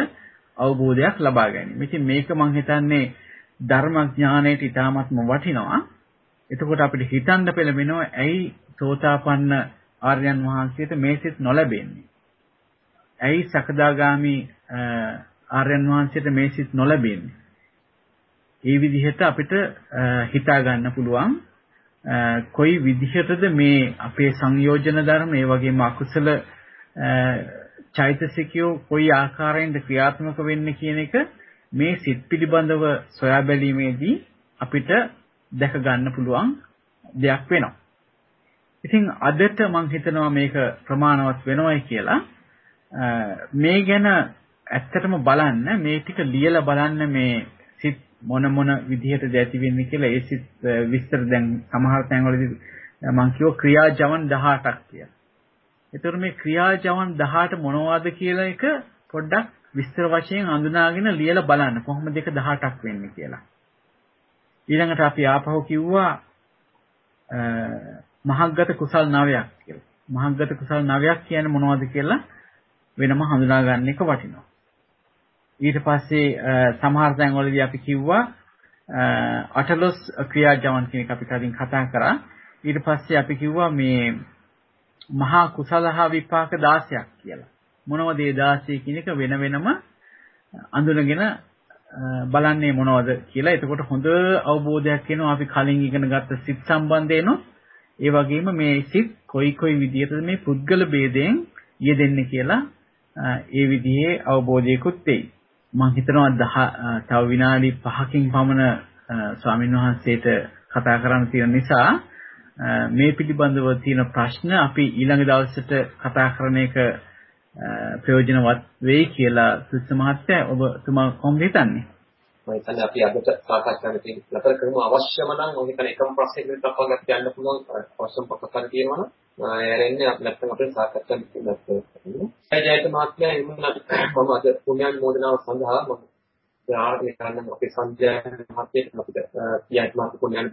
අවබෝධයක් ලබා ගැනීම. ඉතින් මේක මම හිතන්නේ ධර්මඥානයට ඉතාමත්ම වටිනවා. එතකොට අපිට හිතන්න පෙළඹෙනවා ඇයි සෝතාපන්න ආර්යයන් වහන්සේට මේ සිත් නොලැබෙන්නේ? ඇයි සකදාගාමි ආර්යයන් වහන්සේට මේ සිත් නොලැබෙන්නේ? ඒ විදිහට අපිට හිතා ගන්න පුළුවන් කොයි විදිහටද මේ අපේ සංයෝජන ධර්ම ඒ වගේම අකුසල චෛතසිකයෝ කොයි ආකාරයෙන්ද ක්‍රියාත්මක වෙන්නේ කියන එක මේ සිත් පිළිබඳව සොයා බැලීමේදී අපිට දැක ගන්න පුළුවන් දෙයක් වෙනවා. ඉතින් අදට මම හිතනවා මේක ප්‍රමාණවත් වෙනවයි කියලා. මේ ගැන ඇත්තටම බලන්න මේ ටික ලියලා බලන්න මේ සිත් මොන මොන විදිහටද ඇති වෙන්නේ කියලා ඒ සිත් විස්තර දැන් සමහර තැන්වලදී මම කියව ක්‍රියා ජවන් 18ක් කියලා. ඒතර මේ ක්‍රියා ජවන් 18 මොනවද කියලා එක පොඩ්ඩක් විස්තර වශයෙන් අඳුනාගෙන ලියලා බලන්න කොහොමද ඒක 18ක් වෙන්නේ කියලා. ඊළඟට අපි ආපහු කිව්වා මහග්ගත කුසල් නවයක් කියලා. මහග්ගත කුසල් නවයක් කියන්නේ මොනවද කියලා වෙනම හඳුනා ගන්න එක වටිනවා. ඊට පස්සේ සමහර තැන්වලදී අපි කිව්වා අටලොස් ක්‍රියාජවන් කියන එක අපි කලින් කතා කරා. ඊට පස්සේ අපි කිව්වා මේ මහා කුසලහ විපාක 16ක් කියලා. මොනවද ඒ 16 කියන එක වෙන වෙනම අඳුනගෙන බලන්නේ මොනවද කියලා. එතකොට හොඳ අවබෝධයක් එනවා අපි කලින් ඉගෙන ගත්ත සිත් සම්බන්ධයෙන් ඒ වගේම මේ සිත් කොයි කොයි විදිහටද මේ පුද්ගල ભેදයෙන් යෙදෙන්නේ කියලා ඒ විදිහේ අවබෝධයකුත් එයි. මම හිතනවා තව විනාඩි 5කින් පමණ ස්වාමීන් වහන්සේට කතා කරන්න තියෙන නිසා මේ පිළිබඳව තියෙන ප්‍රශ්න අපි ඊළඟ දවසට කතා කරන එක ප්‍රයෝජනවත් වෙයි කියලා සුස්ස මහත්තයා ඔබතුමා කොහොමද හිතන්නේ? මම හිතන්නේ අපි අදට සාකච්ඡා කරන නතර කරමු අවශ්‍යම නම් මම හිතන්නේ එකම ප්‍රශ්නයකට අපවත් යන්න පුළුවන් අවශ්‍යම ප්‍රකාශන තියෙනවා නම් ඇරෙන්නේ නැත්නම් අපේ සාකච්ඡා දෙකක් ඒ ජයත මහත්මයා එමුණ මම අද පුණ්‍යාන් මෝදනාව සඳහා මම ආරම්භ කරන්න අපේ සංජය මහත්මයාට අපිට පියත් මහත් පුණ්‍යාන්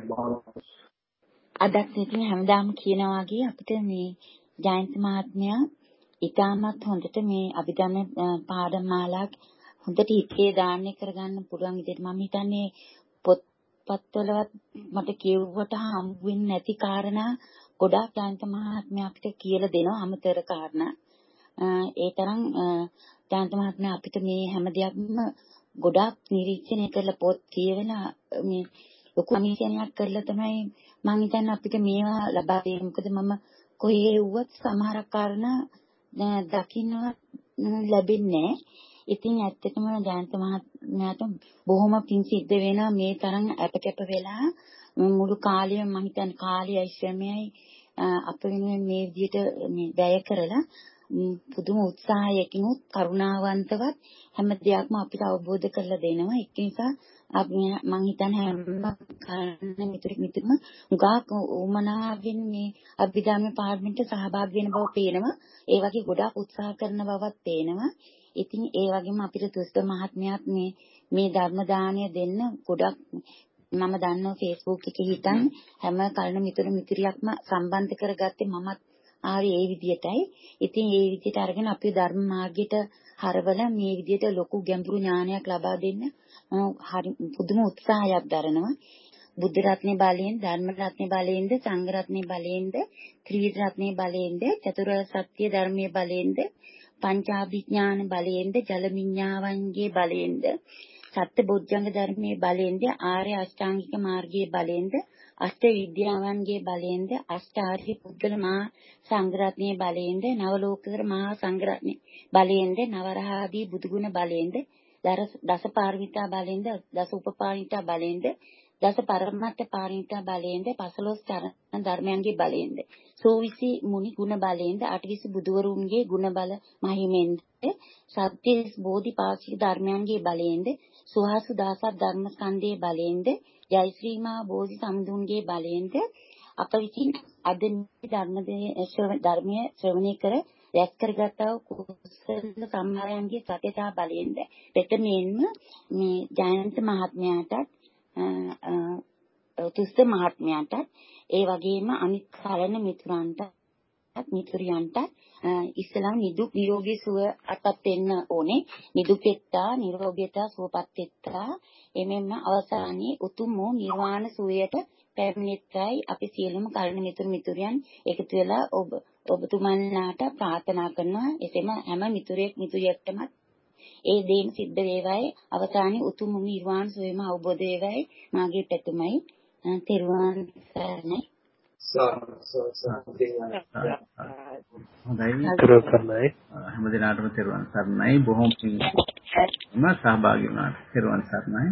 අදත් ඉතින් හැමදාම කියනවා වගේ අපිට මේ ජයන්ත මහත්මයා ඉතාමත් හොඳට මේ අභිධර්ම පාඩම් මාලාවක් හොඳට හිතේ දාන්න කරගන්න පුළුවන් විදිහට මම හිතන්නේ පොත්පත්වලවත් මට කියවුවට හම් වෙන්නේ නැති කාරණා ගොඩාක් ජයන්ත මහත්මයා අපිට කියලා දෙනවා අමතර කාරණා. ඒ තරම් ජයන්ත මහත්මයා අපිට මේ හැම දෙයක්ම ගොඩාක් නිරීක්ෂණය කරලා පොත් කියවලා මේ ලොකු අනිසයනයක් කරලා තමයි මම හිතන්නේ අපිට මේවා ලබා දෙන්නේ. මොකද මම කොහේ වුවත් සමහර කාරණා දකින්නවත් ලැබෙන්නේ ඉතින් ඇත්තටම ජයන්ත මහත්මයාට බොහොම පිං සිද්ධ වෙනවා මේ තරම් අපකැප වෙලා මුළු කාලයම මම හිතන්නේ කාලයයි ශ්‍රමයයි අප වෙනුවෙන් මේ විදිහට මේ වැය කරලා පුදුම උත්සාහයකින් කරුණාවන්තවත් හැම දෙයක්ම අපිට අවබෝධ කරලා දෙනවා ඒක නිසා මම හිතන්නේ හැම කාරණේ මිතුරු මිතුරුම උගාක් උමනාවෙන් මේ අභිධර්ම පාර්ලිමේන්තුවට සහභාගී වෙන බව පේනවා. ඒ වගේ ගොඩාක් උත්සාහ කරන බවත් පේනවා. ඉතින් ඒ වගේම අපිට තුස්ත මහත්මයාත් මේ මේ ධර්ම දාණය දෙන්න ගොඩක් මම දන්නවා Facebook එකේ හිටන් හැම කලන මිතුරු මිතුරියක්ම සම්බන්ධ කරගත්තේ මමත් ආරි ඒ විදියටයි. ඉතින් ඒ විදියට අරගෙන අපි ධර්ම මාර්ගයට හරවල මේ විදියට ලොකු ගැඹුරු ඥානයක් ලබා දෙන්න හරි පුදුම උත්සාහයක් දරනවා. බුද්ධ රත්නේ බලයෙන්, ධර්ම රත්නේ බලයෙන්ද, සංඝ රත්නේ බලයෙන්ද, ත්‍රිවිධ රත්නේ බලයෙන්ද, චතුරාර්ය සත්‍ය ධර්මයේ බලයෙන්ද, පංචාභිඥාන බලයෙන්ද, ජල විඤ්ඤාවන්ගේ බලයෙන්ද, සත්‍ය බොජ්ජංග ධර්මයේ බලයෙන්ද, ආර්ය අෂ්ටාංගික මාර්ගයේ බලයෙන්ද, අෂ්ට විද්‍යාවන්ගේ බලයෙන්ද, අෂ්ටාර්ය පුද්ගල මහා සංඝරත්නයේ බලයෙන්ද, නවලෝකතර මහා සංඝරත්නයේ බලයෙන්ද, නවරහාදී බුදුගුණ බලයෙන්ද දස පාරමිතා බලෙන්ද දස උපපාරමිතා බලෙන්ද දස පරමත්ත පාරමිතා බලෙන්ද පසළොස් චරණ ධර්මයන්ගේ බලෙන්ද සෝවිසි මුනි ගුණ බලෙන්ද අටවිසි බුදුවරුන්ගේ ගුණ බල මහිමෙන්ද සත්‍යස් බෝධිපාක්ෂික ධර්මයන්ගේ බලෙන්ද සුහාසු දාසත් ධර්ම ස්කන්ධයේ බලෙන්ද ජයශ්‍රී මා බෝධි සම්දුන්ගේ බලෙන්ද අප විසින් අද ධර්මයේ ශ්‍රවණය කර රැස් කරගත්තා වූ කුසල සම්මාරයන්ගේ සත්‍යතා බලයෙන්ද ප්‍රථමයෙන්ම මේ ජයන්ත මහත්මයාටත් තුස්ත මහත්මයාටත් ඒ වගේම අනිත් කලන මිතුරන්ට මිතුරියන්ට ඉස්සලා නිදුක් නිරෝගී සුව අත්පත් වෙන්න ඕනේ. නිදුක්ෙත්තා නිරෝගීතා සුවපත් වෙත්තා එමෙන්න අවසානයේ උතුම් වූ නිර්වාණ සුවයට පැමිණෙත්‍රායි අපි සියලුම කල්න මිතුරු මිතුරියන් එකතු වෙලා ඔබ ඔබතුමන්ලාට ප්‍රාර්ථනා කරනවා. එසේම හැම මිතුරෙක් මිතුරියක්ටම ඒ දේම සිද්ධ වේවායි. අවසානයේ උතුම් නිර්වාණ සෝයම අවබෝධ වේවායි. මාගේ පැතුමයි තෙරුවන් සරණයි. හොඳයි. තෙරුවන් සරණයි. හැම දිනාටම තෙරුවන් සරණයි. බොහොම පිං සහභාගී වුණාට තෙරුවන් සරණයි.